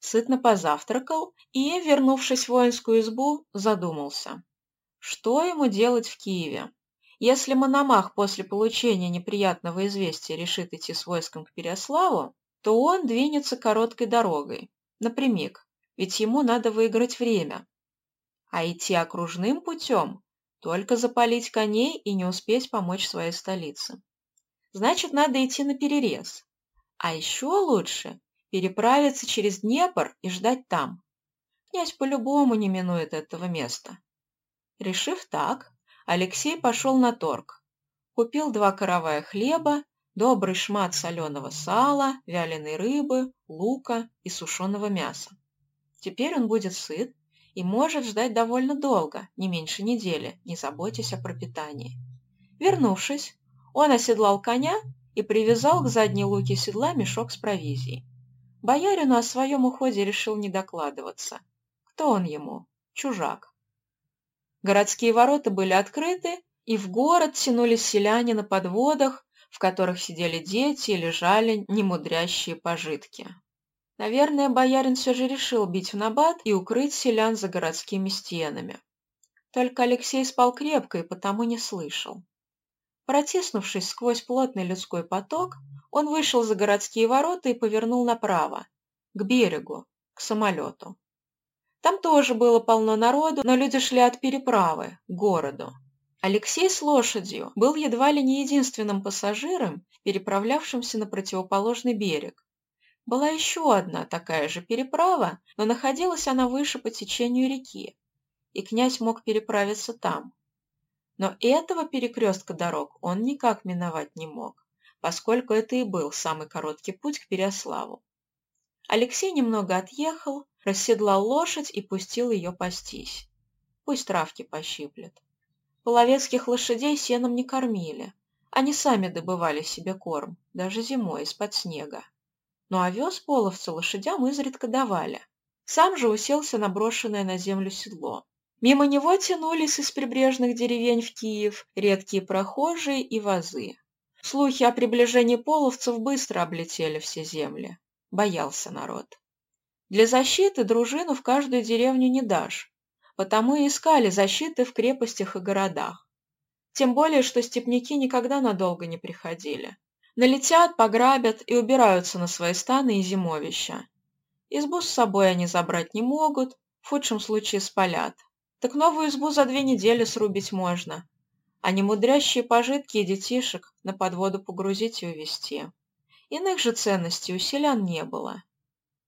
Сытно позавтракал и, вернувшись в воинскую избу, задумался. Что ему делать в Киеве? Если Мономах после получения неприятного известия решит идти с войском к Переславу, то он двинется короткой дорогой, напрямик, ведь ему надо выиграть время. А идти окружным путем – только запалить коней и не успеть помочь своей столице. Значит, надо идти на перерез. А еще лучше переправиться через Днепр и ждать там. Князь по-любому не минует этого места. Решив так, Алексей пошел на торг. Купил два каравая хлеба, добрый шмат соленого сала, вяленой рыбы, лука и сушеного мяса. Теперь он будет сыт и может ждать довольно долго, не меньше недели, не заботясь о пропитании. Вернувшись, он оседлал коня и привязал к задней луке седла мешок с провизией. Боярину о своем уходе решил не докладываться. Кто он ему? Чужак. Городские ворота были открыты, и в город тянулись селяне на подводах, в которых сидели дети и лежали немудрящие пожитки. Наверное, боярин все же решил бить в набат и укрыть селян за городскими стенами. Только Алексей спал крепко и потому не слышал. Протиснувшись сквозь плотный людской поток, он вышел за городские ворота и повернул направо, к берегу, к самолету. Там тоже было полно народу, но люди шли от переправы к городу. Алексей с лошадью был едва ли не единственным пассажиром, переправлявшимся на противоположный берег. Была еще одна такая же переправа, но находилась она выше по течению реки, и князь мог переправиться там. Но этого перекрестка дорог он никак миновать не мог, поскольку это и был самый короткий путь к Переславу. Алексей немного отъехал, расседлал лошадь и пустил ее пастись. Пусть травки пощиплет. Половецких лошадей сеном не кормили. Они сами добывали себе корм, даже зимой, из-под снега. Но овес половцы лошадям изредка давали. Сам же уселся на брошенное на землю седло. Мимо него тянулись из прибрежных деревень в Киев редкие прохожие и вазы. Слухи о приближении половцев быстро облетели все земли. Боялся народ. Для защиты дружину в каждую деревню не дашь, потому и искали защиты в крепостях и городах. Тем более, что степняки никогда надолго не приходили. Налетят, пограбят и убираются на свои станы и зимовища. Избу с собой они забрать не могут, в худшем случае спалят. Так новую избу за две недели срубить можно, а немудрящие пожитки и детишек на подводу погрузить и увезти. Иных же ценностей у селян не было.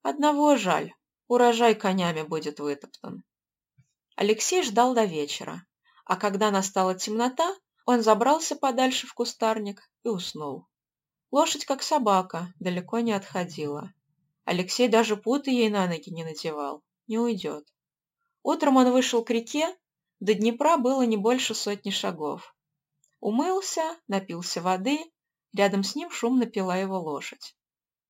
Одного жаль, урожай конями будет вытоптан. Алексей ждал до вечера, а когда настала темнота, он забрался подальше в кустарник и уснул. Лошадь, как собака, далеко не отходила. Алексей даже путы ей на ноги не надевал, не уйдет. Утром он вышел к реке, до Днепра было не больше сотни шагов. Умылся, напился воды, рядом с ним шумно пила его лошадь.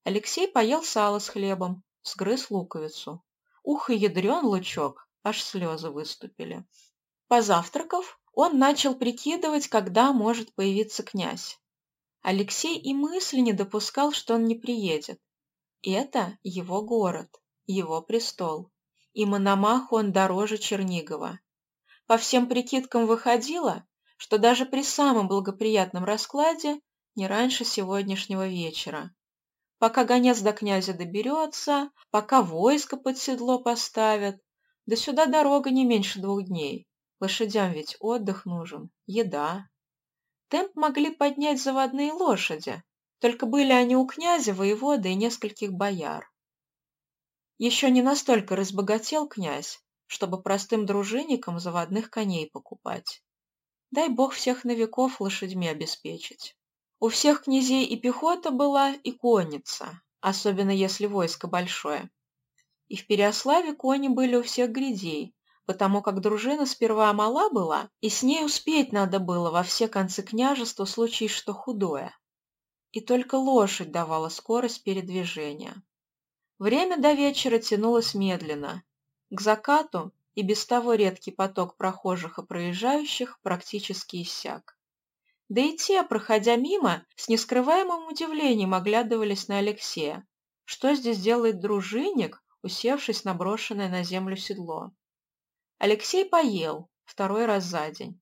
Алексей поел сало с хлебом, сгрыз луковицу. Ух и ядрен лучок, аж слезы выступили. Позавтракав, он начал прикидывать, когда может появиться князь. Алексей и мысли не допускал, что он не приедет. Это его город, его престол. И Мономаху он дороже Чернигова. По всем прикидкам выходило, что даже при самом благоприятном раскладе не раньше сегодняшнего вечера пока гонец до князя доберется, пока войско под седло поставят. Да сюда дорога не меньше двух дней. Лошадям ведь отдых нужен, еда. Темп могли поднять заводные лошади, только были они у князя, воевода и нескольких бояр. Еще не настолько разбогател князь, чтобы простым дружинникам заводных коней покупать. Дай бог всех новиков лошадьми обеспечить. У всех князей и пехота была, и конница, особенно если войско большое. И в Переославе кони были у всех грядей, потому как дружина сперва мала была, и с ней успеть надо было во все концы княжества, случись что худое. И только лошадь давала скорость передвижения. Время до вечера тянулось медленно. К закату и без того редкий поток прохожих и проезжающих практически иссяк. Да и те, проходя мимо, с нескрываемым удивлением оглядывались на Алексея. Что здесь делает дружинник, усевшись на брошенное на землю седло? Алексей поел второй раз за день.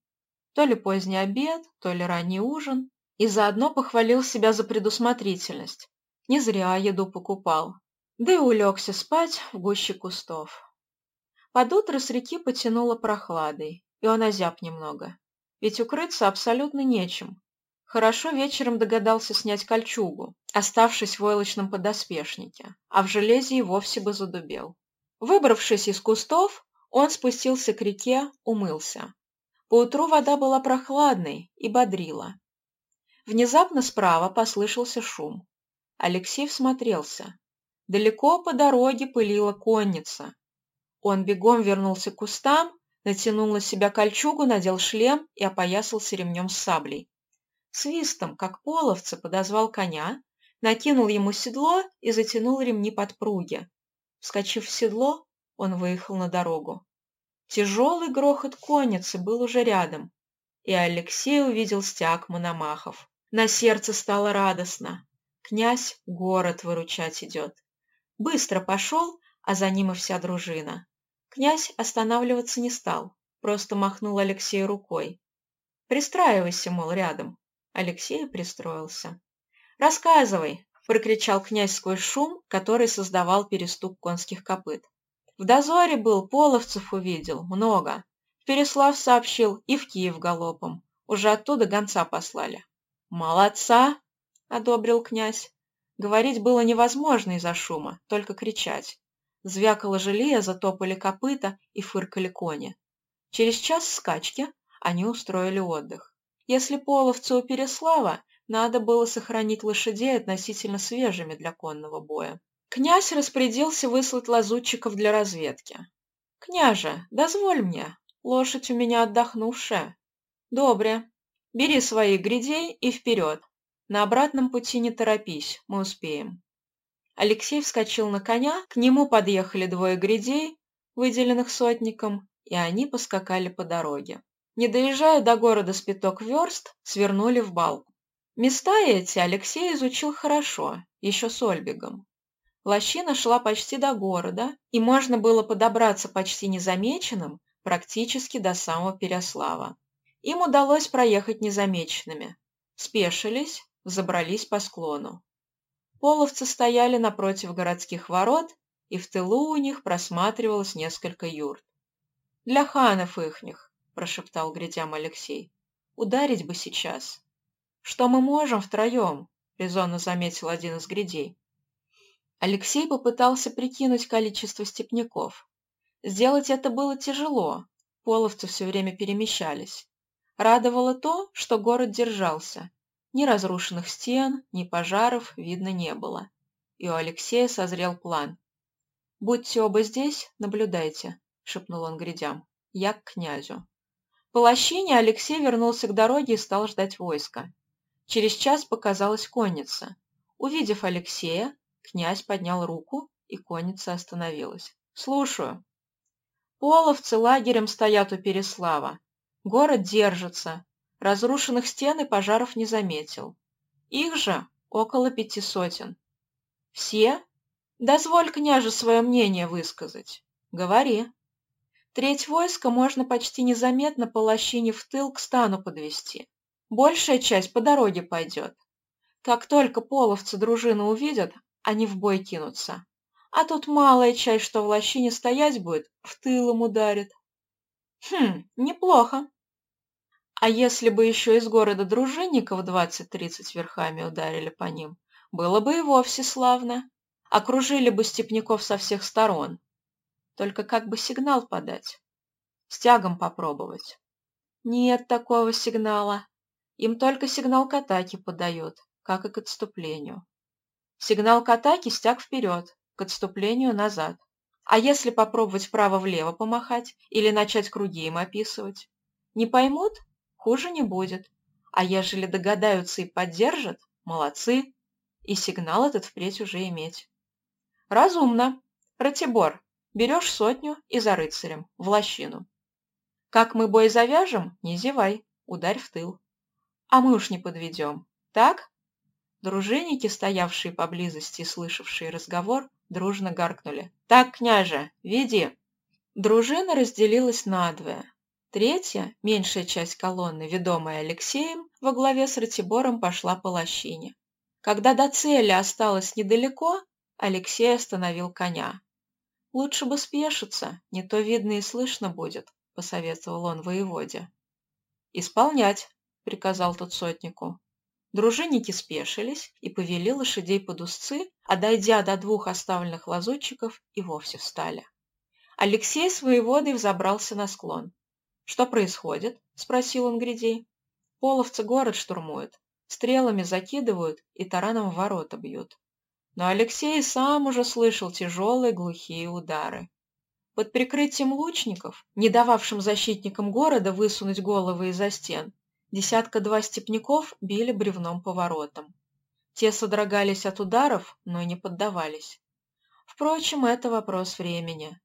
То ли поздний обед, то ли ранний ужин, и заодно похвалил себя за предусмотрительность. Не зря еду покупал. Да и улегся спать в гуще кустов. Под утро с реки потянуло прохладой, и он озяб немного ведь укрыться абсолютно нечем. Хорошо вечером догадался снять кольчугу, оставшись в войлочном подоспешнике, а в железе и вовсе бы задубел. Выбравшись из кустов, он спустился к реке, умылся. Поутру вода была прохладной и бодрила. Внезапно справа послышался шум. Алексей всмотрелся. Далеко по дороге пылила конница. Он бегом вернулся к кустам натянул на себя кольчугу, надел шлем и опоясался ремнем с саблей. Свистом, как половцы, подозвал коня, накинул ему седло и затянул ремни подпруги. Вскочив в седло, он выехал на дорогу. Тяжелый грохот конницы был уже рядом, и Алексей увидел стяг мономахов. На сердце стало радостно. Князь город выручать идет. Быстро пошел, а за ним и вся дружина. Князь останавливаться не стал, просто махнул Алексею рукой. «Пристраивайся, мол, рядом». Алексей пристроился. «Рассказывай!» – прокричал князь сквозь шум, который создавал перестук конских копыт. В дозоре был, половцев увидел, много. Переслав сообщил и в Киев галопом. Уже оттуда гонца послали. «Молодца!» — одобрил князь. Говорить было невозможно из-за шума, только кричать. Звякало железо, затопали копыта и фыркали кони. Через час скачки они устроили отдых. Если половцы у Переслава, надо было сохранить лошадей относительно свежими для конного боя. Князь распорядился выслать лазутчиков для разведки. «Княже, дозволь мне, лошадь у меня отдохнувшая». «Добре. Бери своих грядей и вперед. На обратном пути не торопись, мы успеем». Алексей вскочил на коня, к нему подъехали двое грядей, выделенных сотником, и они поскакали по дороге. Не доезжая до города с пяток верст, свернули в балку. Места эти Алексей изучил хорошо, еще с Ольбегом. Лощина шла почти до города, и можно было подобраться почти незамеченным практически до самого Переслава. Им удалось проехать незамеченными. Спешились, взобрались по склону. Половцы стояли напротив городских ворот, и в тылу у них просматривалось несколько юрт. «Для ханов ихних», – прошептал грядям Алексей. «Ударить бы сейчас». «Что мы можем втроем?» – резонно заметил один из грядей. Алексей попытался прикинуть количество степняков. Сделать это было тяжело, половцы все время перемещались. Радовало то, что город держался, ни разрушенных стен, ни пожаров видно не было. И у Алексея созрел план. «Будьте оба здесь, наблюдайте», — шепнул он грядям. «Я к князю». По лощине Алексей вернулся к дороге и стал ждать войска. Через час показалась конница. Увидев Алексея, князь поднял руку, и конница остановилась. «Слушаю». Половцы лагерем стоят у Переслава. Город держится, Разрушенных стен и пожаров не заметил. Их же около пяти сотен. Все? Дозволь, княже, свое мнение высказать. Говори. Треть войска можно почти незаметно по лощине в тыл к стану подвести. Большая часть по дороге пойдет. Как только половцы дружину увидят, они в бой кинутся. А тут малая часть, что в лощине стоять будет, в тыл им ударит. Хм, неплохо. А если бы еще из города дружинников двадцать-тридцать верхами ударили по ним, было бы и вовсе славно. Окружили бы степняков со всех сторон. Только как бы сигнал подать? Стягом попробовать. Нет такого сигнала. Им только сигнал к атаке подают, как и к отступлению. Сигнал к атаке – стяг вперед, к отступлению назад. А если попробовать вправо-влево помахать или начать круги им описывать? Не поймут хуже не будет. А ежели догадаются и поддержат, молодцы. И сигнал этот впредь уже иметь. Разумно. Ратибор, берешь сотню и за рыцарем, в лощину. Как мы бой завяжем, не зевай, ударь в тыл. А мы уж не подведем. Так? Дружинники, стоявшие поблизости и слышавшие разговор, дружно гаркнули. «Так, княже, веди!» Дружина разделилась надвое. Третья, меньшая часть колонны, ведомая Алексеем, во главе с Ратибором пошла по лощине. Когда до цели осталось недалеко, Алексей остановил коня. «Лучше бы спешиться, не то видно и слышно будет», — посоветовал он воеводе. «Исполнять», — приказал тот сотнику. Дружинники спешились и повели лошадей под узцы, а дойдя до двух оставленных лазутчиков, и вовсе встали. Алексей с воеводой взобрался на склон. «Что происходит?» – спросил он грядей. «Половцы город штурмуют, стрелами закидывают и тараном в ворота бьют». Но Алексей сам уже слышал тяжелые глухие удары. Под прикрытием лучников, не дававшим защитникам города высунуть головы из-за стен, десятка-два степняков били бревном по воротам. Те содрогались от ударов, но не поддавались. Впрочем, это вопрос времени.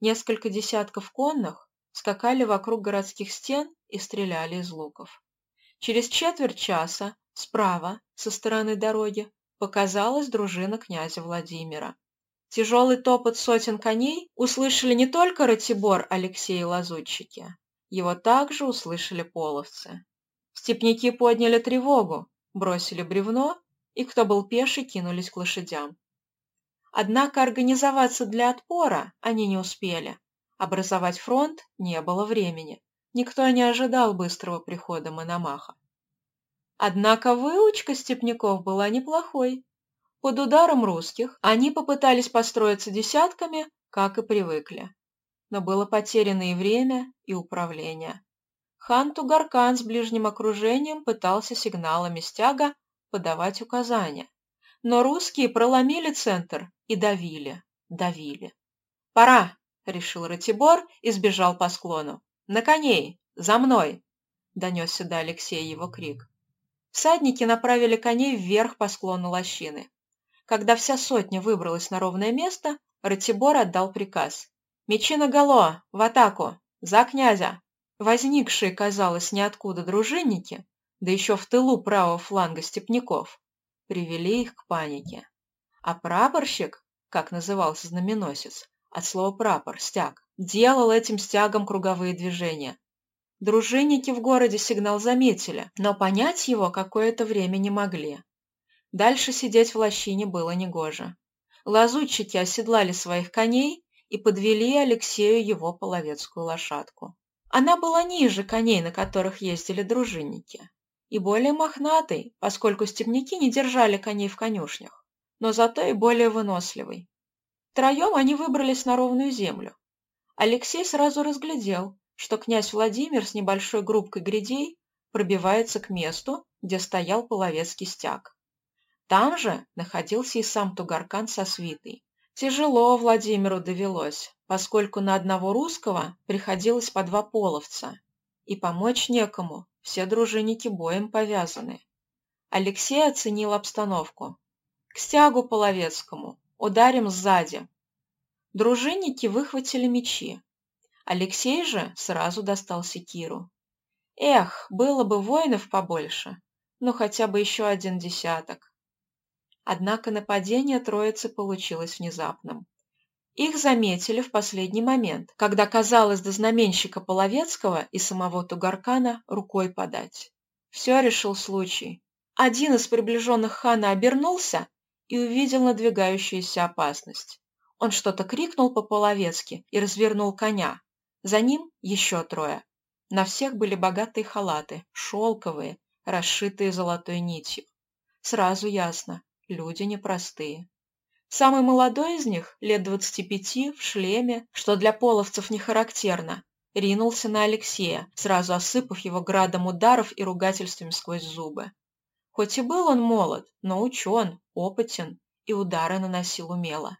Несколько десятков конных, скакали вокруг городских стен и стреляли из луков. Через четверть часа справа, со стороны дороги, показалась дружина князя Владимира. Тяжелый топот сотен коней услышали не только Ратибор, Алексей и лазутчики. Его также услышали половцы. Степняки подняли тревогу, бросили бревно, и кто был пеший, кинулись к лошадям. Однако организоваться для отпора они не успели. Образовать фронт не было времени. Никто не ожидал быстрого прихода Мономаха. Однако выучка степняков была неплохой. Под ударом русских они попытались построиться десятками, как и привыкли. Но было потеряно и время, и управление. Хан Тугаркан с ближним окружением пытался сигналами стяга подавать указания. Но русские проломили центр и давили, давили. «Пора!» — решил Ратибор и сбежал по склону. «На коней! За мной!» — донесся до Алексея его крик. Всадники направили коней вверх по склону лощины. Когда вся сотня выбралась на ровное место, Ратибор отдал приказ. «Мечи наголо! В атаку! За князя!» Возникшие, казалось, ниоткуда дружинники, да еще в тылу правого фланга степняков, привели их к панике. А прапорщик, как назывался знаменосец, от слова «прапор», «стяг», делал этим стягом круговые движения. Дружинники в городе сигнал заметили, но понять его какое-то время не могли. Дальше сидеть в лощине было негоже. Лазутчики оседлали своих коней и подвели Алексею его половецкую лошадку. Она была ниже коней, на которых ездили дружинники, и более мохнатой, поскольку степняки не держали коней в конюшнях, но зато и более выносливой. Втроем они выбрались на ровную землю. Алексей сразу разглядел, что князь Владимир с небольшой группкой грядей пробивается к месту, где стоял половецкий стяг. Там же находился и сам Тугаркан со свитой. Тяжело Владимиру довелось, поскольку на одного русского приходилось по два половца, и помочь некому, все дружинники боем повязаны. Алексей оценил обстановку. К стягу половецкому, ударим сзади. Дружинники выхватили мечи. Алексей же сразу достал секиру. Эх, было бы воинов побольше, ну хотя бы еще один десяток. Однако нападение троицы получилось внезапным. Их заметили в последний момент, когда казалось до знаменщика Половецкого и самого Тугаркана рукой подать. Все решил случай. Один из приближенных хана обернулся и увидел надвигающуюся опасность. Он что-то крикнул по-половецки и развернул коня. За ним еще трое. На всех были богатые халаты, шелковые, расшитые золотой нитью. Сразу ясно, люди непростые. Самый молодой из них, лет двадцати пяти, в шлеме, что для половцев не характерно, ринулся на Алексея, сразу осыпав его градом ударов и ругательствами сквозь зубы. Хоть и был он молод, но учен, опытен и удары наносил умело.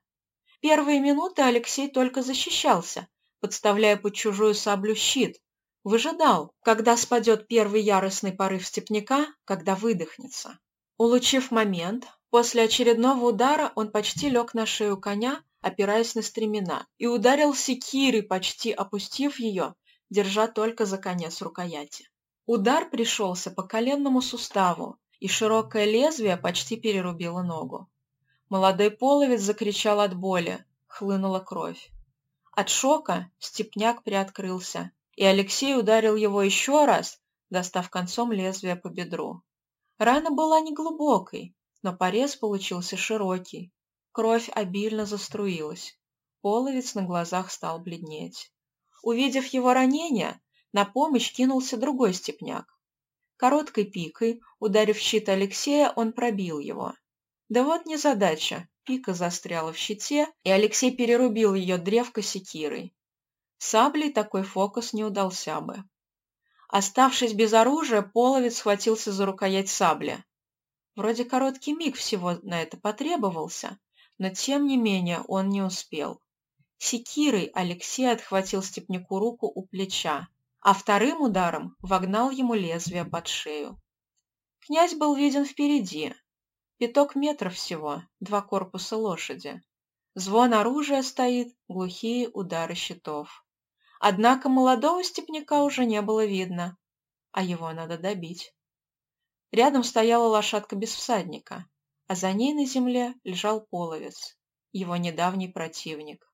Первые минуты Алексей только защищался, подставляя под чужую саблю щит, выжидал, когда спадет первый яростный порыв степняка, когда выдохнется. Улучив момент, После очередного удара он почти лег на шею коня, опираясь на стремена, и ударил секирой, почти опустив ее, держа только за конец рукояти. Удар пришелся по коленному суставу, и широкое лезвие почти перерубило ногу. Молодой половец закричал от боли, хлынула кровь. От шока степняк приоткрылся, и Алексей ударил его еще раз, достав концом лезвия по бедру. Рана была неглубокой, но порез получился широкий. Кровь обильно заструилась. Половец на глазах стал бледнеть. Увидев его ранение, на помощь кинулся другой степняк. Короткой пикой, ударив щит Алексея, он пробил его. Да вот незадача, пика застряла в щите, и Алексей перерубил ее древко секирой. Саблей такой фокус не удался бы. Оставшись без оружия, половец схватился за рукоять сабли. Вроде короткий миг всего на это потребовался, но тем не менее он не успел. Секирой Алексей отхватил степняку руку у плеча, а вторым ударом вогнал ему лезвие под шею. Князь был виден впереди. Пяток метров всего, два корпуса лошади. Звон оружия стоит, глухие удары щитов. Однако молодого степняка уже не было видно, а его надо добить. Рядом стояла лошадка без всадника, а за ней на земле лежал половец, его недавний противник.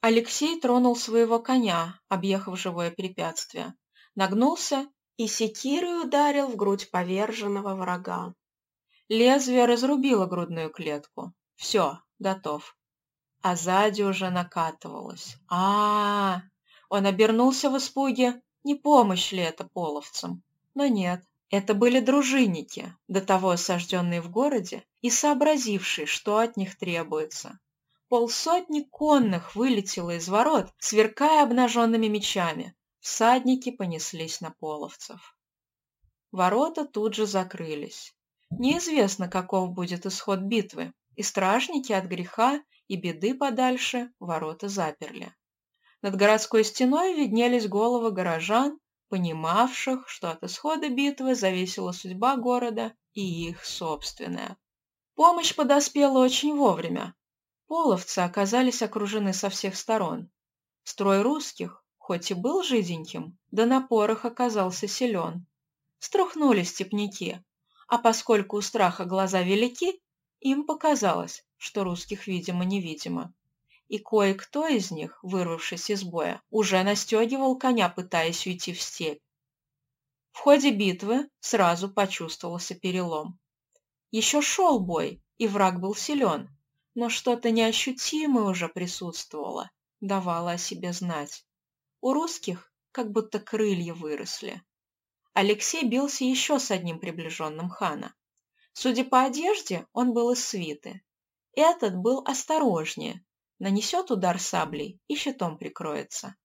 Алексей тронул своего коня, объехав живое препятствие, нагнулся и секирой ударил в грудь поверженного врага. Лезвие разрубило грудную клетку. Все, готов. А сзади уже накатывалось. а, -а, -а Он обернулся в испуге, не помощь ли это половцам. Но нет, это были дружинники, до того осажденные в городе и сообразившие, что от них требуется. Полсотни конных вылетело из ворот, сверкая обнаженными мечами. Всадники понеслись на половцев. Ворота тут же закрылись. Неизвестно, каков будет исход битвы, и стражники от греха и беды подальше ворота заперли. Над городской стеной виднелись головы горожан, понимавших, что от исхода битвы зависела судьба города и их собственная. Помощь подоспела очень вовремя. Половцы оказались окружены со всех сторон. Строй русских, хоть и был жиденьким, да на порох оказался силен. Струхнули степняки, а поскольку у страха глаза велики, им показалось, что русских видимо-невидимо. И кое-кто из них, вырвавшись из боя, уже настегивал коня, пытаясь уйти в степь. В ходе битвы сразу почувствовался перелом. Еще шел бой, и враг был силен, но что-то неощутимое уже присутствовало, давало о себе знать. У русских как будто крылья выросли. Алексей бился еще с одним приближенным хана. Судя по одежде, он был из свиты. Этот был осторожнее, нанесет удар саблей и щитом прикроется.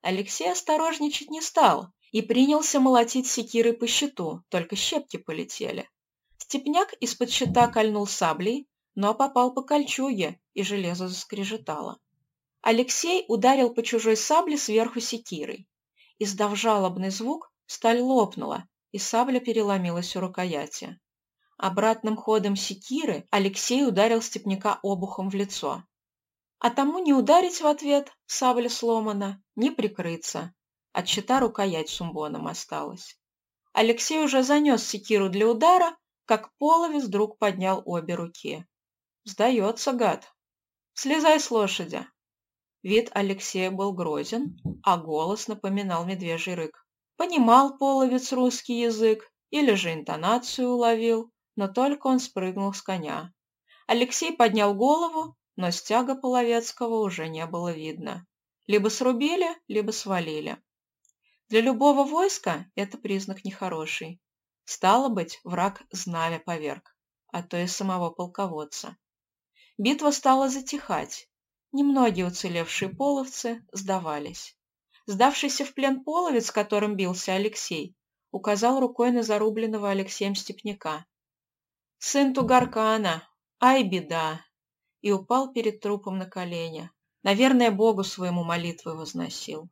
Алексей осторожничать не стал и принялся молотить секирой по щиту, только щепки полетели. Степняк из-под щита кольнул саблей, но попал по кольчуге, и железо заскрежетало. Алексей ударил по чужой сабле сверху секирой. Издав жалобный звук, Сталь лопнула, и сабля переломилась у рукояти. Обратным ходом секиры Алексей ударил степняка обухом в лицо. А тому не ударить в ответ, сабля сломана, не прикрыться. От щита рукоять с умбоном осталась. Алексей уже занес секиру для удара, как половец вдруг поднял обе руки. «Сдается, гад! Слезай с лошади!» Вид Алексея был грозен, а голос напоминал медвежий рык. Понимал половец русский язык или же интонацию уловил, но только он спрыгнул с коня. Алексей поднял голову, но стяга Половецкого уже не было видно. Либо срубили, либо свалили. Для любого войска это признак нехороший. Стало быть, враг знамя поверг, а то и самого полководца. Битва стала затихать. Немногие уцелевшие половцы сдавались. Сдавшийся в плен половец, которым бился Алексей, указал рукой на зарубленного Алексеем степняка. «Сын Тугаркана! Ай, беда!» И упал перед трупом на колени. Наверное, Богу своему молитвы возносил.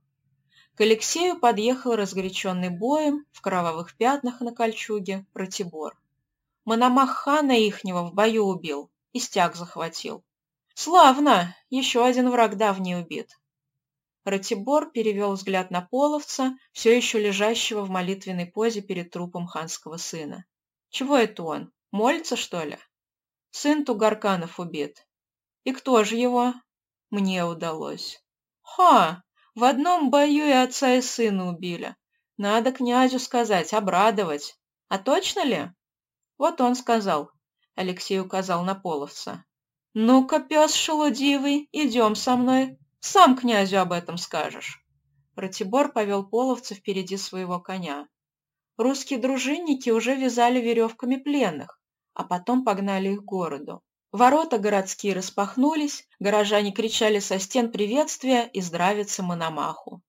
К Алексею подъехал разгоряченный боем, в кровавых пятнах на кольчуге, Ратибор. Мономах хана ихнего в бою убил и стяг захватил. Славно! Еще один враг давний убит. Ратибор перевел взгляд на половца, все еще лежащего в молитвенной позе перед трупом ханского сына. «Чего это он? Молится, что ли?» «Сын Тугарканов убит». «И кто же его?» «Мне удалось». «Ха! В одном бою и отца, и сына убили. Надо князю сказать, обрадовать. А точно ли?» «Вот он сказал», — Алексей указал на половца. «Ну-ка, пес шелудивый, идем со мной, сам князю об этом скажешь. Ратибор повел половца впереди своего коня. Русские дружинники уже вязали веревками пленных, а потом погнали их к городу. Ворота городские распахнулись, горожане кричали со стен приветствия и здравица Мономаху.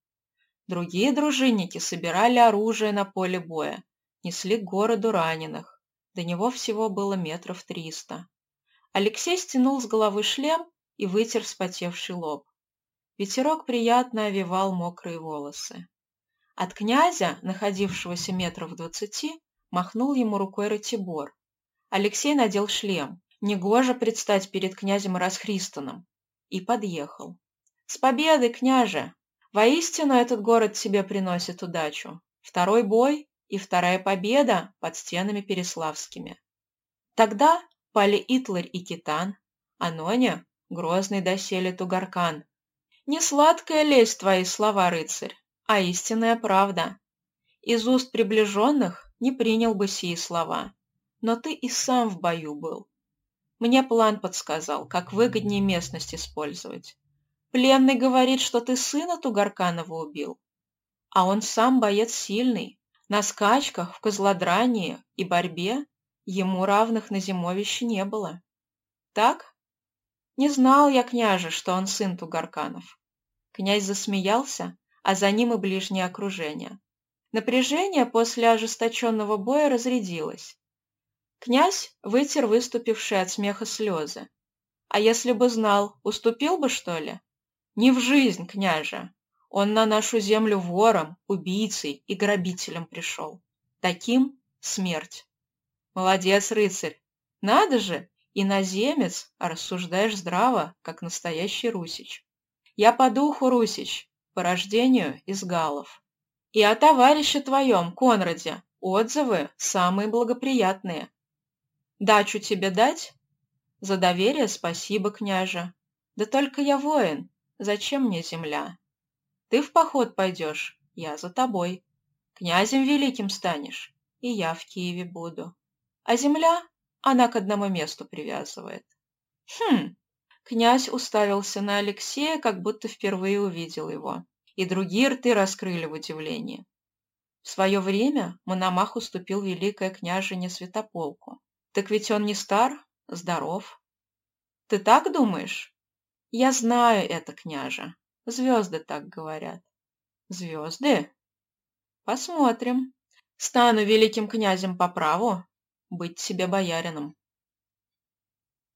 Другие дружинники собирали оружие на поле боя, несли к городу раненых. До него всего было метров триста. Алексей стянул с головы шлем и вытер вспотевший лоб. Ветерок приятно овивал мокрые волосы. От князя, находившегося метров двадцати, махнул ему рукой Ратибор. Алексей надел шлем. Негоже предстать перед князем Расхристаном. И подъехал. «С победой, княже! Воистину этот город тебе приносит удачу. Второй бой и вторая победа под стенами Переславскими». Тогда пали Итларь и Китан, Ноня — грозный доселе Тугаркан, не сладкая лесть твои слова, рыцарь, а истинная правда. Из уст приближенных не принял бы сии слова, но ты и сам в бою был. Мне план подсказал, как выгоднее местность использовать. Пленный говорит, что ты сына Тугарканова убил. А он сам боец сильный. На скачках, в козлодрании и борьбе ему равных на зимовище не было. Так? Не знал я, княже, что он сын Тугарканов. Князь засмеялся, а за ним и ближнее окружение. Напряжение после ожесточенного боя разрядилось. Князь вытер выступившие от смеха слезы. А если бы знал, уступил бы, что ли? Не в жизнь, княже. Он на нашу землю вором, убийцей и грабителем пришел. Таким смерть. Молодец, рыцарь. Надо же, иноземец, а рассуждаешь здраво, как настоящий русич. Я по духу русич, по рождению из галов. И о товарище твоем, Конраде, отзывы самые благоприятные. Дачу тебе дать? За доверие спасибо, княже. Да только я воин, зачем мне земля? Ты в поход пойдешь, я за тобой. Князем великим станешь, и я в Киеве буду. А земля, она к одному месту привязывает. Хм, князь уставился на Алексея, как будто впервые увидел его, и другие рты раскрыли в удивлении. В свое время Мономах уступил великое княжине Святополку. Так ведь он не стар, здоров. Ты так думаешь? Я знаю это, княже. Звезды так говорят. Звезды? Посмотрим. Стану великим князем по праву, быть себе боярином.